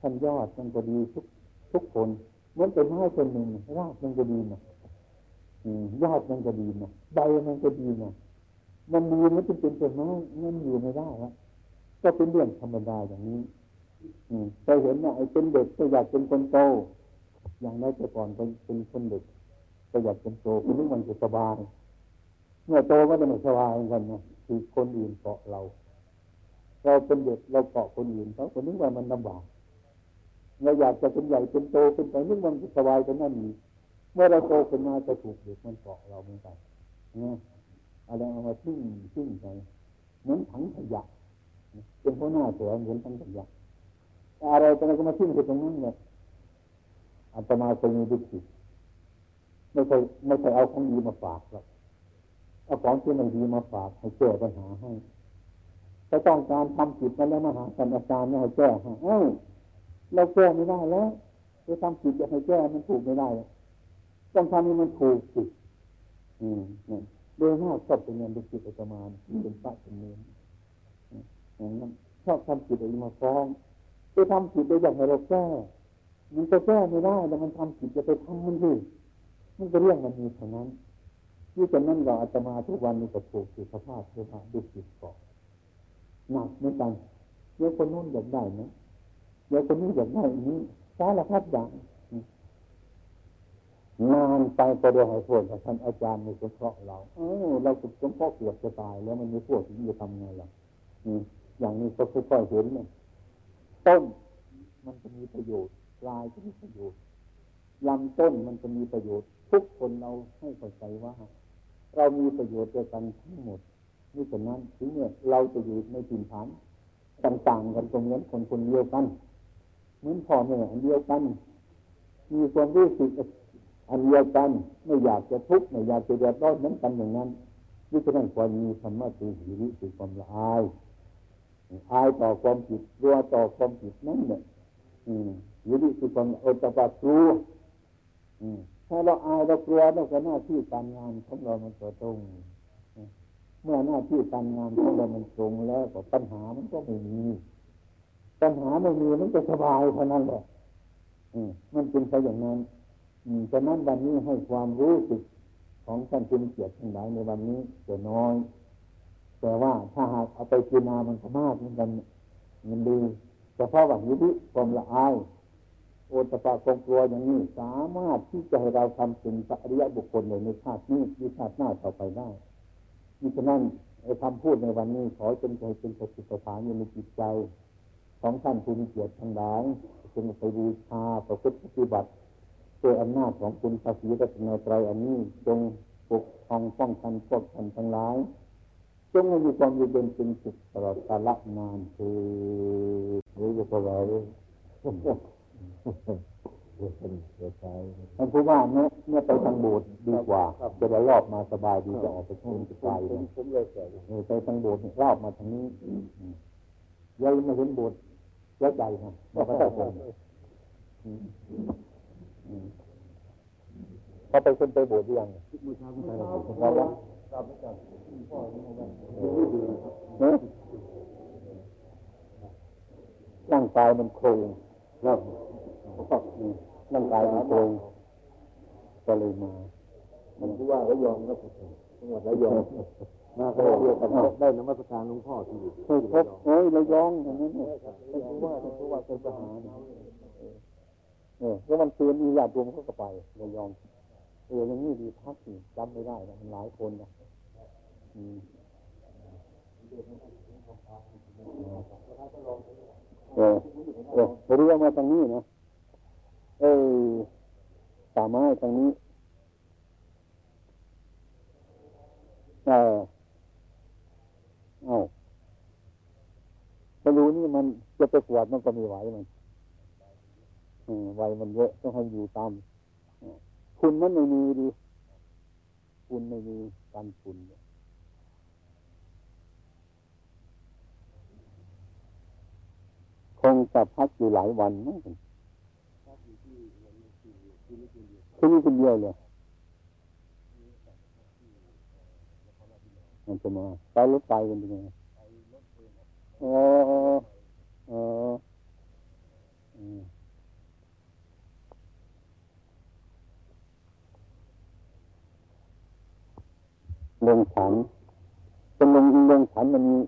ท่านยอดมันก็ดีทุกทุกคนเหมือนเป็นไม้คนหนึ่งรากมันก็ดีนะยอดมันก็ดีนะใบมันก็ดีนะ มันดีมันจะเป็นต้นไม้มันอยู่ไม่ได้แล้วก็เป็นเรื่องธรรมดาอย่างนี้เคยเห็นว่าไอ้เป็นเด็กก็อยากเป็นคนโต อย่างนั้นแต่ก่อนเป็นเป็นคนเด็กก็อยากเป็นโตคุณนึกมันจะสบายเมื่อโตก็จะไม่สบายเหมือนกันนะคือคนอื่นเกาะเรา เราเป็นเด็กเราเกาะคนอื่นเขาคนนึกว่ามันลำบากเราอยากจะเป็นใหญ่เป็นโตเป็นไปนึกว่ามันสบายกันนั่นนี่เมื่อเราโตขึ้นมาจะถูกเด็กมันเกาะเราเหมือนกันนะ อะไรเอามาทิ้งทิ้งไปเหมือนถังขยะเป็นหัวหน้าเสือเหมือนถังขยะอะไรตรงนั้นก็มาทิ้งไปตรงนั้นเลยอาตมาเคยมีดุจิตไม่เคยไม่เคยเอาของดีมาฝากหรอกเอาของที่ไม่ดีมาฝากให้แก้ปัญหาให้ถ้าต้องการทำผิดมาแล้วมาหากันอาจารย์ให้แก้ให้เอ้าเราแก้ไม่ได้แล้วจะทำผิดจะให้แก้มันถูกไม่ได้ ต้องทำให้มันถูกสิอืมนี่ โดยมากชอบเป็นเงินดุจิตอาตมาเป็นพระเป็นเนรอย่างนั้นชอบทำผิดอะไรมาฟ้องจะทำผิดโดยอยากให้เราแก้มันจะแก้ไม่ได้แต่มันทำผิดจะไปทำมันดิมันก็เรื่องมันมีเท่านั้นที่ฉะนั้นเราอาตมาทุกวันนี้ก็ถูกสุขภาพเพื่อดุจิตเกาะหนักเหมือนกันเดี๋ยวคนนู้นอยากได้นะเดี๋ยวคนนี้อยากได้อันนี้สารพัดอย่าง นานไปก็เดี๋ยวให้พวกท่านอาจารย์มีสงเคราะห์เราเออเราสุดสงเคราะห์เกือบจะตายแล้วมันมีพวกที่จะทำไงล่ะอย่างนี้ก็ค่อยๆเห็นเนี่ยต้นมันจะมีประโยชน์ปลายจะมีประโยชน์ลำต้นมันจะมีประโยชน์ ทุกคนเราให้เข้าใจว่า เรามีประโยชน์เดียกันทั้งหมดนี่ฉะนั้นถึงเนี่ยเราจะอยู่ในถิ่นฐานต่างๆกันตรงนี้คนคนเดียวกันเหมือนพ่อแม่อันเดียวกัน มีความรู้สึก อันเดียวกันไม่อยากจะทุกข์ไม่อยากจะเดือดร้อนเหมือนกันอย่างนั้นนี่ฉะนั้นควรมีธรรมะคือหิริคือความละอายอายต่อความผิดรัวต่อความผิดนั่นเนี่ยหิริคือความอดตะกลัวถ้าเราอายเรากลัวเราก็หน้าที่การงานของเรามันก็ตรงเมื่อหน้าที่การงานของเรามันตรงแล้วก็ปัญหามันก็ไม่มี ปัญหาไม่มีมันจะสบายเท่านั้นแหละมันเป็นไปอย่างนั้น ฉะนั้นวันนี้ให้ความรู้สึกของท่านเป็นเกียรติทั้งหลายในวันนี้จะน้อย แต่ว่าถ้าหากเอาไปกินามันก็มากเหมือนกันมันดีเฉพาะว่าหิริความละอายโอตปะความกลัวอย่างนี้สามารถที่จะให้เราทำเป็นอริยบุคคลเลยในชาตินี้ในชาติหน้าต่อไปได้มิฉะนั้นไอ้คำพูดในวันนี้ขอจนใจเป็นสติปัฏฐานอยู่ในจิตใจ ของท่านผู้มีเกียรติทั้งหลายจงไปบูชาประพฤติปฏิบัติ ด้วยอำนาจของคุณภาษีรัตนตรัยอันนี้จงปกครองป้องกันพวกท่านทั้งหลาย จงมีความอยู่เป็นเป็นสุขตลอดกาลนานคือรือจะพอเราท่านผู้ว่าเนี่ยเนี่ยไปทางโบสถ์ดีกว่า จะได้รอบมาสบายดีจะออกไปทุ่งจะไกลไปทางโบสถ์รอบมาทางนี้ยังไม่เห็นโบสถ์เยอะใจนะบอกว่าแต่ผม เขาไปคนไปโบสถ์ยังมือเช้าไปแล้วร่างกายมันโครงครับร่างกายมันโครงก็เลยมา มันคือว่าระยองก็ถูกจังหวัดระยองมาเขาเดียวกันได้นมัสการหลวงพ่อที่เคยพบเอ้ยระยองอย่างนี้เนี่ยท่านผู้ว่าท่านผู้ว่าเคยไปหา เนี่ยแล้วมันคืนมีญาติโยมเขาก็ไประยองเอออย่างนี้ดีพักสิจำไม่ได้นะมันหลายคนนะอืมเออเออเรือมาทางนี้นะเออป่าไม้ทางนี้เออเอาไปรู้นี่มันจะไปขวดมันก็ม่ไหวมัน ไวมันเยอะต้องให้อยู่ตามคุณมันไม่มีดีคุณไม่มีการคุณคงจะพักอยู่หลายวันมั้งที่นี่คนเดียวเลยมันจะมาไปรถไฟกันยังไงเออเออ ลงฉันเป็นลงลงฉันมันมี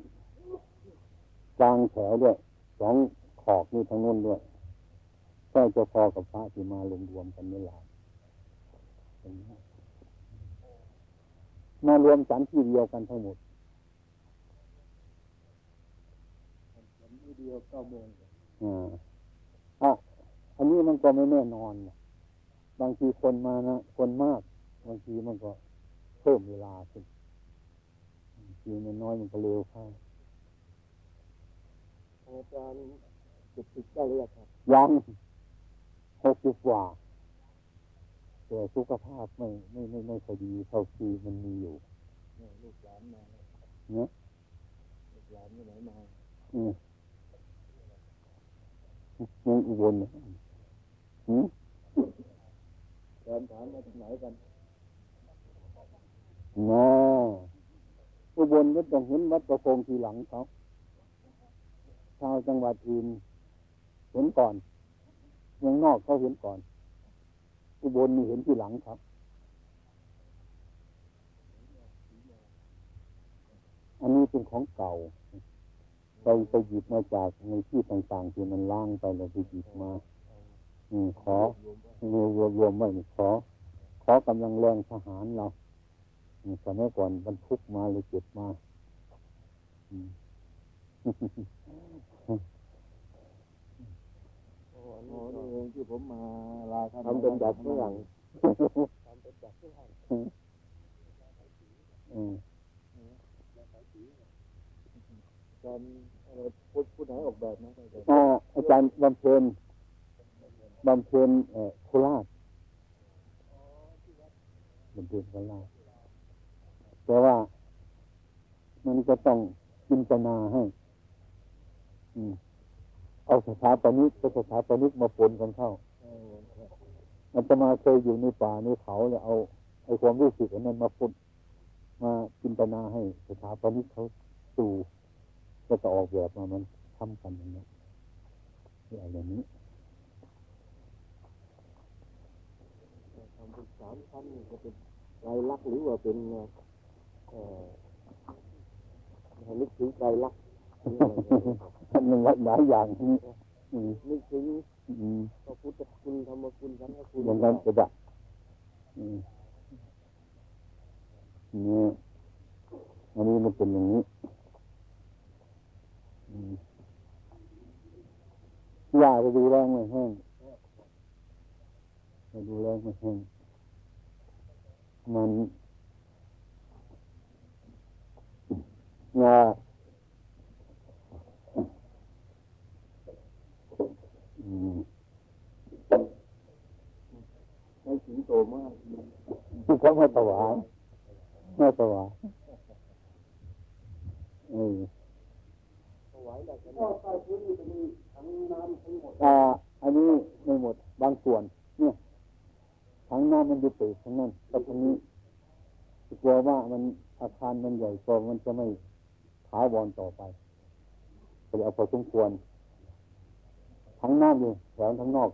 กลางแถวด้วยสองขอบนี่ทางนู้นด้วยใช่จะพอกับพระที่มาลงรวมกันนี่แหละมารวมฉันที่เดียวกันทั้งหมดเดียวเก้าโมงอ่าอันนี้มันก็ไม่แน่นอน บางทีคนมานะ คนมาก บางทีมันก็ เพิ่มเวลาขึ้นบางทีมันน้อยมันก็เร็วเข้าอาจารย์จุดติดได้หรือยังครับยังหกสิบกว่าแต่สุขภาพไม่ไม่ไม่ไม่ค่อยดีเท่าที่มันมีอยู่เนี่ยลูกหลานมาเนะลูกหลานที่ไหนมาอืมยังอุบลนะอืมแฟนถามมาจากไหนกัน นะอุบลก็ต้องเห็นวัดประพงทีหลังเขาชาวจังหวัดอื่นเห็นก่อนเมืองนอกเขาเห็นก่อน อุบลนี่เห็นทีหลังครับ อันนี้เป็นของเก่าไปไปหยิบมาจากในที่ต่างๆที่มันล่างไปแล้วไปหยิบมาอืมขอรวมรวมรวมไว้ขอ ขอกำลังแรงทหารเรา สมัยก่อนบรรทุกมาเลยเก็บมาอืมโอ้โหนี่เองที่ผมมาลาท่านทำเป็นแบบฝรั่งทำเป็นแบบฝรั่งอืมอาจารย์อะไรพูดพูดไหนออกแบบนะอาจารย์อ่าอาจารย์บำเพ็ญบำเพ็ญเอ่อโคราชบำเพ็ญโคราช แต่ว่า มันก็ต้องจินตนาให้อเอาสถาปนิกกับสถาปนิกมาปนกันเข้าเออครับมันจะมาเคยอยู่ในป่าในเขาเนี่ยเอาไอ้ความรู้สึกอันนั้นมาปนมาจินตนาให้สถาปนิกเขาสู่ก็จะออกแบบมามันทำกันอย่างนี้อะไรอย่างนี้ทำเป็นสามชั้นนี่จะเป็นลายลักษณ์หรือว่าเป็น นึกถึงลายลักษณ์หรืออะไรเนี่ยครับมันหลายอย่างนี่อืมนึกถึงอืมพระพุทธคุณธรรมคุณสังฆคุณอย่างนั้นก็ได้อืมนี่อันนี้มันเป็นอย่างนี้อืมยาไปดูแรงไม่แห้งไปดูแรงไม่แห้งมัน งาอืมใช้สิงโตมากที่เขามาถวายมาถวายเออถวายได้ขนาดใต้พื้นนี่จะมีทั้งน้าวรต่อไปก็เอาพอสมควร ทั้งน้ำอยู่แถวทั้งนอก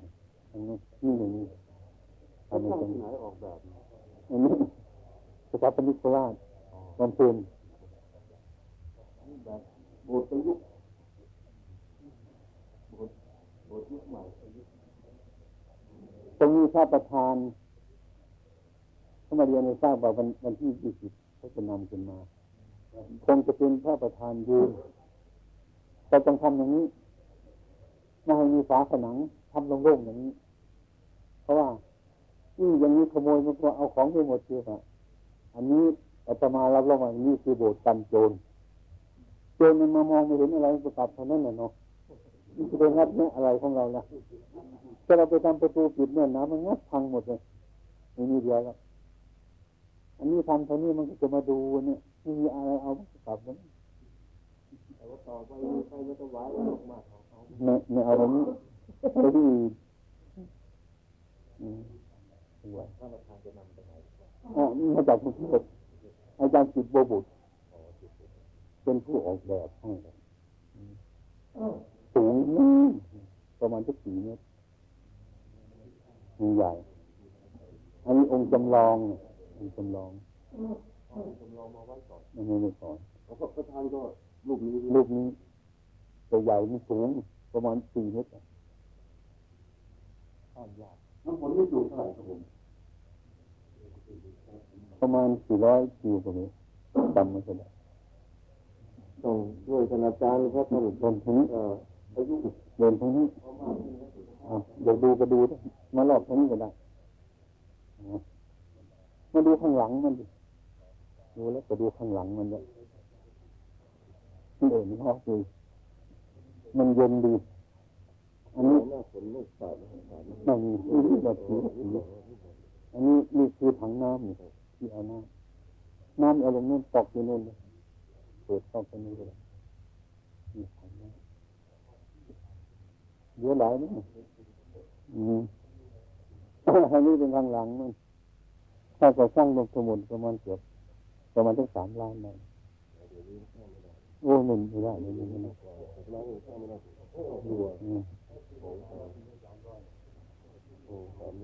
ทั้งนี้นี่อย่างนี้ทำนเป็นไหนออกแบบอันนี้สถาปนิกโคราชบำพ็ญแบบโบสถ์ประยุกต์โบสถ์โบสถ์ยุคใหม่ตรงนี้พระประธานเข้ามาเรียนในทราบว่าววันที่ยี่สิบเขาจะนำขึ้นมา คงจะเป็นพระประธานยืนแต่ต้องทำอย่างนี้ไม่ให้มีฝาผนังทำโล่งๆอย่างนี้ เพราะว่านี่อย่างนี้ขโมยมันก็เอาของไปหมดเชียวอะอันนี้อาตมารับรองว่านี่คือโบสถ์กันโจรโจรมันมามองไม่เห็นอะไรก็ตัดเท่านั้นแหละเนาะนี่จะไปงัดเนี่ยอะไรของเราล่ะถ้าเราไปทำประตูปิดเนี่ยน้ำมันงัดพังหมดเลยไม่มีเดียวแล้วอันนี้ทำเท่านี้มันก็จะมาดูเนี่ย มีอะไรเอากลับมันแต่ว่าต่อไปใครจะถวายออกมาของเขาไม่ไม่เอาแบบนี้ไปที่อื่นอืมสวยท่านประธานจะนำไปไหนอะมาจากกรุงเทพอาจารย์จิตโบบุตรเป็นผู้ออกแบบห้อืมสูงมากประมาณสักสี่เมตรใหญ่ อันนี้องค์จำลององค์จำลอง จำลองมาไว้ก่อนมันไม่ได้สอนแล้วก็ประธานก็รูปนี้รูปนี้ตัวใหญ่มันสูงประมาณสี่เมตรอะข้ามยากน้ำฝนไม่สูงเท่าไหร่ครับผมประมาณสี่ร้อยกิโลกว่าเมตรจำไม่ได้ต้องช่วยคณาจารย์เพราะท่านเดินทั้งนี้เอ่ออายุเดินทั้งนี้ประมาณนี้นะอยากดูก็ดูมารอบทั้งนี้ก็ได้มาดูข้างหลังมันดู ดูแล้วก็ดูข้างหลังมันเลยเด่นฮอกดีมันเย็นดี อันนี้ไม่มีนี่แบบสีอันนี้นี่คือถังน้ำนี่ที่เอาน้ำน้ำเอาลงนู่นตกอยู่นู่นเลยเปิดเข้าไปนี่เลยนี่ถังน้ำเยอะหลายนี่อืมอันนี้เป็นทางหลังมันถ้าจะสร้างลงสมุนประมาณเกือบ ประมาณทั้งสามล้านเลยโอ้หนึ่งไม่ได้เลยนี่นะ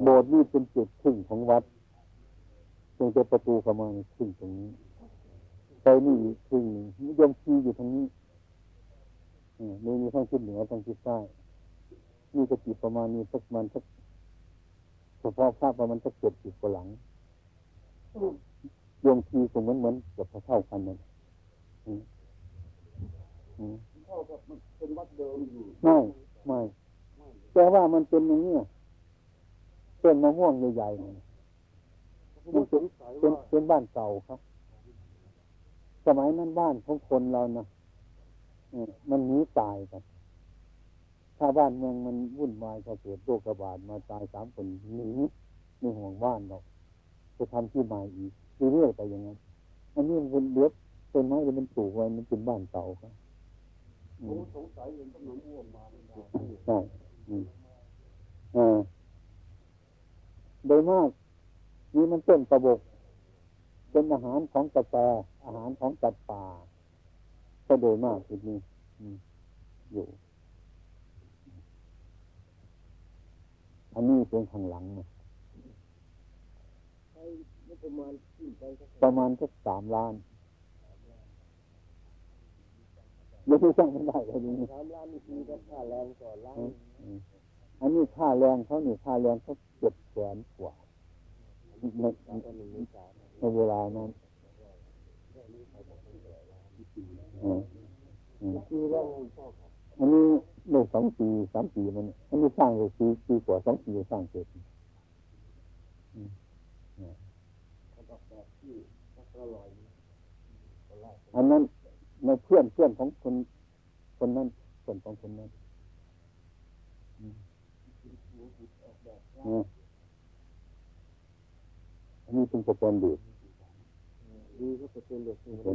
โบสถ์นี่เป็นจุดครึ่งของวัดตรงจะประตูเข้ามาครึ่งตรงนี้ไปนี่ครึ่งหนึ่งยมชีอยู่ทางนี้นี่มีทั้งทิศเหนือทั้งทิศใต้นี่ก็จิตประมาณนี้สักมันสักเฉพาะภาพประมาณสักเจ็ดสิบกว่าหลัง ดวงทีก็เหมือนเหมือนกับเท่ากันนั่นเท่ากับมันเป็นวัดเดิมอยู่ไม่ไม่แต่ว่ามันเป็นอย่างนี้ต้นมะม่วงใหญ่ๆมันเป็นเป็นเป็นบ้านเก่าครับ สมัยนั้นบ้านของคนเรานะมันหนีตายกันถ้าบ้านเมืองมันวุ่นวายก็เกิดโรคระบาดมาตายสามคนหนีในห่วงบ้านเราจะทำที่ใหม่อีก เรื่อยๆไปอย่างนั้นอันนี้มันเลือกต้นไม้ที่มันปลูกไว้มันเป็นบ้านเก่าครับสงสัยเห็นต้นมะม่วงมาใช่อ่าโดยมากนี่มันต้นกระบกเป็นอาหารของกาแฟอาหารของจัดป่าก็โดยมากจุดนี้อยู่ อันนี้เป็นข้างหลังนะ ประมาณสักสามล้านไม่ใช่ช่างไม่ได้เลยนี่สามล้านนี่คือค่าแรงต่อล้านอันนี้ค่าแรงเขานี่ค่าแรงเขาเจ็ดแสนกว่าในในเวลานั้นอันนี้โลกสองปีสามปีมันอันนี้สร้างเลยปีปีกว่าสองปีสร้างเสร็จ อันนั้นในเพื่อนเพื่อนของคนคนนั้นเพื่อนของคนนั้นอันนี้เป็นโปรแกรมดูดดีก็โปรแกรมดูดโปรแกร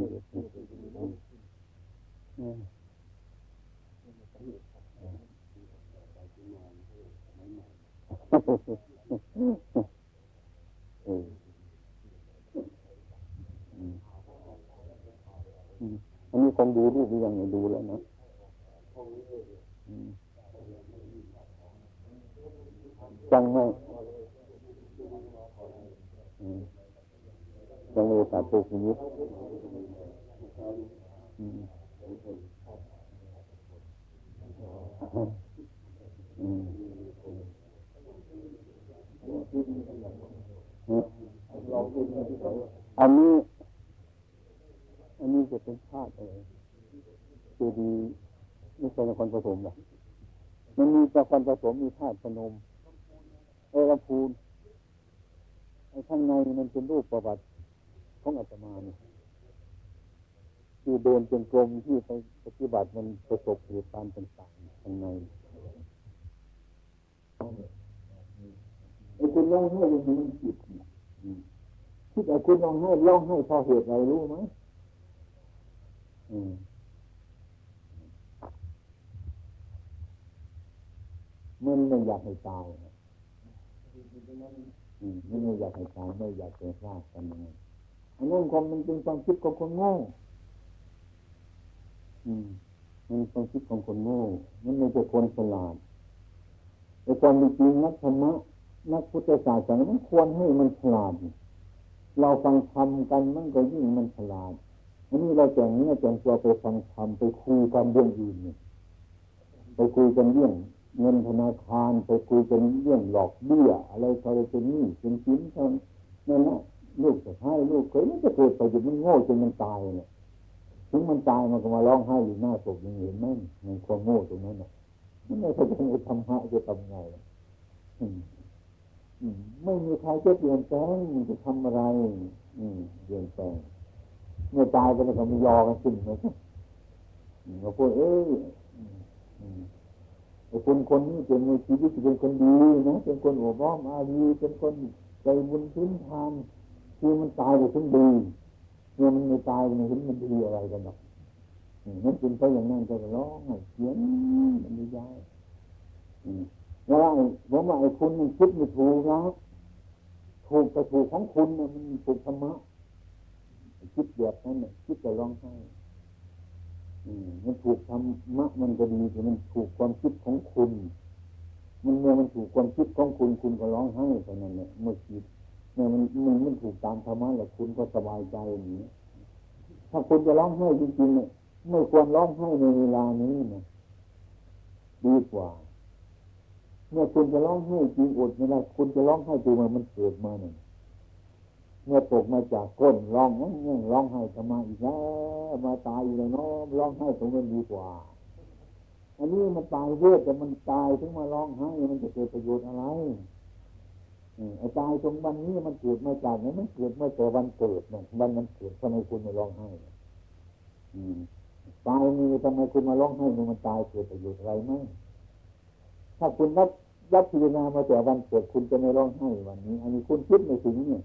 มีคงดูรูปยังไงดูแล้วนะจังไหมจังเลยตาปูกนี้อันนี้ อันนี้จะเป็นธาตุอะไรเจดีไม่ใช่นครปฐมหรอกมันมีนครปฐมมีธาตุพนมเอรพูนไอ้ข้างในมันเป็นรูปประวัติของอาตมาเนี่ยคือเดินเป็นกลมที่ไปปฏิบัติมันประสบเหตุการณ์ต่างๆข้างในไอ้คุณร้องไห้ยังมันจิตคิดไอ้คุณร้องไห้ร้องไห้พอเหตุอะไรรู้ไหม มันไม่อยากให้ตายมันไม่อยากให้ตายไม่อยากเป็นพลาดกันยังไงอันนั้นความมันเป็นความคิดของคนโง่มันความคิดของคนโง่มันไม่ใช่คนฉลาดแต่ความจริงนักธรรมะนักพุทธศาสนามันควรให้มันฉลาด เราฟังธรรมกันมันก็ยิ่งมันฉลาด อันนี้เราแต่งเนื้อแต่งตัวไปฟังธรรมไปคุยกันเรื่องอื่นเนี่ยไปคุยกันเรื่องเงินธนาคารไปคุยกันเรื่องหลอกเบี้ยอะไรอะไรเป็นนี่เป็นชิ้นกันนั่นนะลูกจะให้ลูกเคยมันจะเกิดไปจนมันโง่จนมันตายเนี่ยถึงมันตายมันก็มาร้องไห้อยู่หน้าศพยังเห็นไหมมันความโง่ตรงนั้นน่ะไม่เข้าใจในธรรมะจะทำไงไม่มีใครจะเปลี่ยนแปลงจะทำอะไรเปลี่ยนแปลง เมื่อตายไปแล้วก็มียอกันขึ้นไหมเราพูดเอ้ยคนคนนี้เป็นในชีวิตเป็นคนดีนะเป็นคนโอบอ้อมอารีเป็นคนใจบุญพื้นทานคือมันตายไปถึงดีเมื่อมันไม่ตายมันเห็นมันดีอะไรกันหรอกนั่นเป็นไปอย่างนั้นจะร้องเสียงมันไม่ย้ายแล้วไอ้ผมว่าไอ้คุณมันคิดไม่ถูกนะถูกแต่ถูกของคุณนะมันถูกธรรมะ คิดแบบนั้นเนี่ยคิดแต่ร้องไห้มันถูกธรรมะมันก็ดีแต่มันถูกความคิดของคุณ มันเมื่อมันถูกความคิดของคุณคุณก็ร้องไห้เท่านั้นเนี่ยเมื่อคิดเมื่อมันมันมันถูกตามธรรมะแล้วคุณก็สบายใจอย่างนี้ถ้าคุณจะร้องไห้จริงๆเนี่ยไม่ควรร้องไห้ในเวลานี้นะดีกว่า เมื่อคุณจะร้องไห้จริงอดไม่ได้คุณจะร้องไห้ตัวมันมันเกิดมาเนี่ย เมื่อตกมาจากก้นร้องนั่งร้องไห้ทำไมอีกแล้วมาตายอีกแล้วเนาะร้องไห้ตรงนั้นดีกว่า อันนี้มันตายเรื่อยแต่มันตายถึงมาร้องไห้มันจะเกิดประโยชน์อะไรไอ้ตายตรงวันนี้มันเกิดมาจากไหนมันเกิดมาแต่วันเกิดเนี่ยวันมันเกิดทำไมคุณมาร้องไห้ตายมีทำไมคุณมาร้องไห้มันตายเกิดประโยชน์อะไรไหมถ้าคุณรับรับพิจารณามาแต่วันเกิดคุณจะไม่ร้องไห้วันนี้ อันนี้คุณคิดไม่ถึงเนี่ย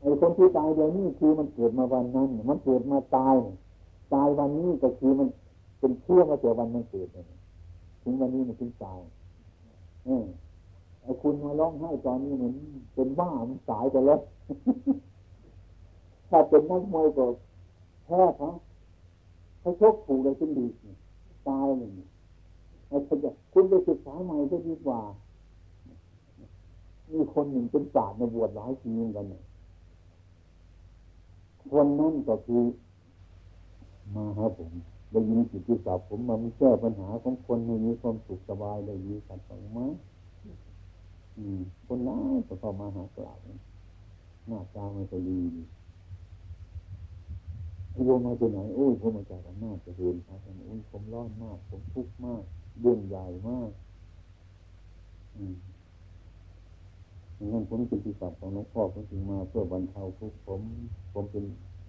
ไอ้คนที่ตายเดี๋ยวนี้คือมันเกิดมาวันนั้น มันเกิดมาตาย ตายวันนี้ก็คือมันเป็นเชื่อมาแต่วันมันเกิดถึงวันนี้มันถึงตายเออไอ้คุณมาร้องไห้ตอนนี้เหมือนเป็นบ้ามันสายไปแล้ว ถ้าเป็นนักมวยก็แพ้เขาเขาชกผูกอะไรขึ้นดีตายเลยไอ้ขยะคุณไปศึกษาใหม่ก็ดีกว่า มีคนหนึ่งเป็นศาสตร์ในบวชหลายปีเหมือนกันคนนั้นก็คือมาหาผมได้ยินจิตที่สับผมมาแก้ปัญหาของคนให้มีความสุขสบายเลยยีสัตว์สองมาคนนั้นก็เข้ามาหากล่าวหน้าตาไมันก็ดีโยมมาจากไหนโอ้ยผมมาจากอำนาจจะเห็นครับโอ้ยผมร้อนมาก ผมทุกข์มากเรื่องใหญ่มาก อืม งั้นผมจึงติดกับของหลวงพ่อผมจึงมาเพื่อบรรเทาทุกข์ผม ผมเป็น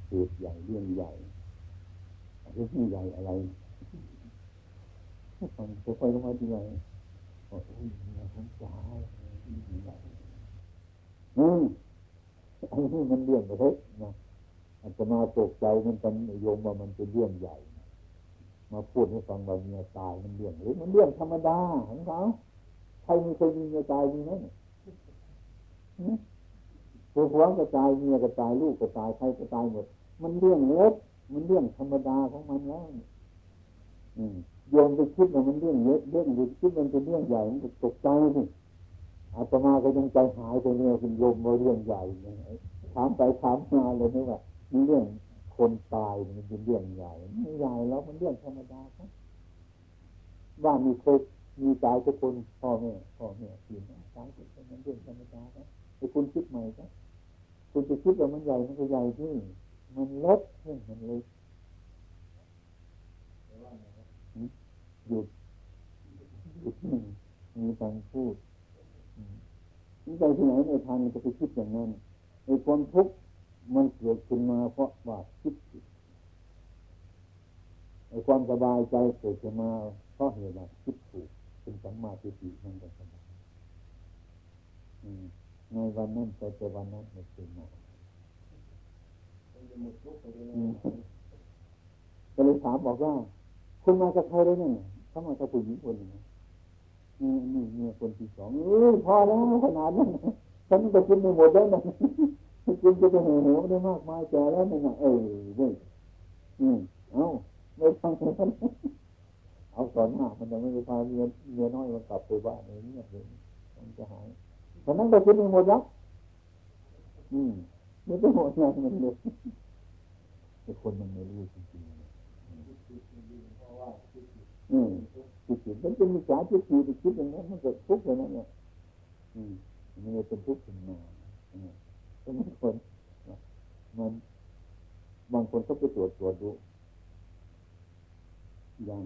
เหตุใหญ่เรื่องใหญ่เรื่องใหญ่อะไรฟังจะไปลงมาที่ไหนบอกอุ้ยผมจ้าอืมอันนี้มันเรื่องเล็กนะอาจจะมาตกใจมันเป็นโยมว่ามันเป็นเรื่องใหญ่ มาพูดให้ฟังว่าเมียตายมันเรื่องเล็กมันเรื่องธรรมดาของเขาใครไม่เคยมีเมียตายมีไหม ผัวผัวก็ตายเมียก็ตายลูกก็ตายใครก็ตายหมด มันเรื่องเล็กมันเรื่องธรรมดาของมันแล้วโยมไปคิดว่ามันเรื่องเล็กเรื่องหรือคิดมันเป็นเรื่องใหญ่มันตกใจสิอาตมาก็ยังใจหายไปเนี่ยคุณโยมว่าเรื่องใหญ่ถามไปถามมาเลยนี่ว่าเรื่องคนตายมันเป็นเรื่องใหญ่ไม่ใหญ่แล้วมันเรื่องธรรมดาครับว่ามีเคยมีตายทุกคนพ่อแม่พ่อแม่พี่น้องตายทุกคนมันเรื่องธรรมดาครับ ไอ้คุณคิดใหม่ครับคุณจะคิดว่ามันใหญ่มันก็ใหญ่ที่มันเล็กเพ่มันเล็กหยุดหยุดมีทางพูดนี่ใจที่ไหนในทางมันจะไปคิดอย่างนั้นไอ้ความทุกข์มันเกิดขึ้นมาเพราะว่าคิดผิดไอ้ความสบายใจเกิดขึ้นมาเพราะเหตุว่าคิดถูกเป็นสัมมาทิฏฐินั่นเอง ในวันนั้นไปแต่วันนั้นไม่เป็นมาก็เลยถามบอกว่า คุณมากับใครเลยเนี่ยเขามากับผู้หญิงคนนึงนี่นี่เมียคนที่สองเออพอแล้วขนาดนั้นฉันก็กินไม่หมดแล้วนะกินจะไปเหวเหวได้มากมายแก่แล้วนี่นะเออนี่อืมเอาไม่ฟังเลยเอาสอนมากมันจะไม่ไปพาเมียเมียน้อยมันกลับไปบ้านอย่างนี้ยมันจะหาย ฉะนั้นเราคิดหมดแล้วอืมไม่ต้องหมดงานมันเลยแต่คนมันไม่รู้จริงๆอืมจิตจิตมันเป็นมิจฉาจิตจิตคิดอย่างนั้นมันเกิดทุกข์อย่างนั้นเนี่ยอืมมันเป็นทุกข์ขึ้นมาก็บางคนมันบางคนก็ไปตรวจตรวจดูอย่าง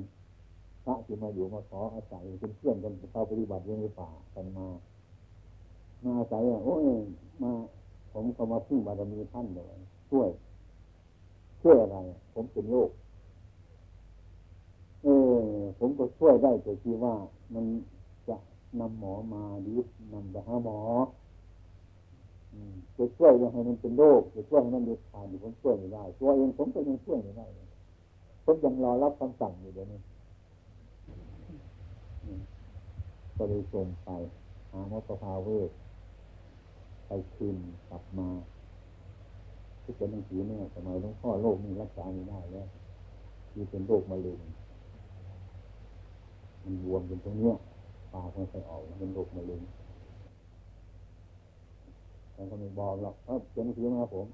พระที่มาอยู่มาขออาศัยเป็นเพื่อนกันเข้าปฏิบัติเรื่องป่ากันมา มาอาศัยอะโอ้ยมา ผมก็มาพึ่งบารมีท่านเลยช่วยช่วยอะไร ผมเป็นโรคเออผมก็ช่วยได้แต่ที่ว่ามันจะนำหมอมาหรือนำไปหาหมอจะช่วยยังให้มันเป็นโรคจะช่วยให้มันเด็ดขาดผมช่วยไม่ได้ตัวเองผมก็ยังช่วยไม่ได้ผมยังรอรับคำสั่งอยู่เดี๋ยวนี้ก็เลยส่งไปหาหมอประภาเว ไปคืนกลับมาที่เป็นหนังสือเนี่ยสมัยหลวงพ่อโรคนี้รักษาไม่ได้แล้วคือเป็นโรคมะเร็งมันบวมเป็นตรงเนี้ยปากมันใส่ออกเป็นโรคมะเร็งท่านก็ไม่บอกหรอกเออเขียนหนังสือมาผม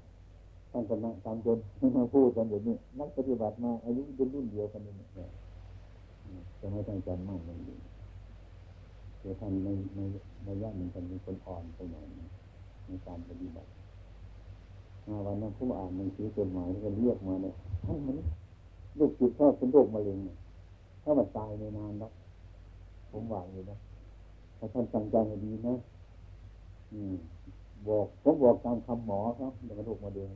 ท่านก็นั่งตามจนไม่มาพูดกันอย่างนี้นักปฏิบัติมาอายุเป็นรุ่นเดียวกันเนี่ยจะไม่ตั้งใจมากมันดีเดี๋ยวท่านในในระยะหนึ่งท่านเป็นคนอ่อนไปหน่อย ในการปฏิบัติมาวันนั้นผมอ่านหนังสือกฎหมายก็เรียกมาเนี่ยท่านมันลูกจิตพ่อเป็นโรคมะเร็งถ้ามันตายในนานแล้วผมหวังอยู่นะถ้าท่านสั่งใจให้ดีนะ อืม บอกผมบอกตามคำหมอครับอย่ากระดูกมาเดือน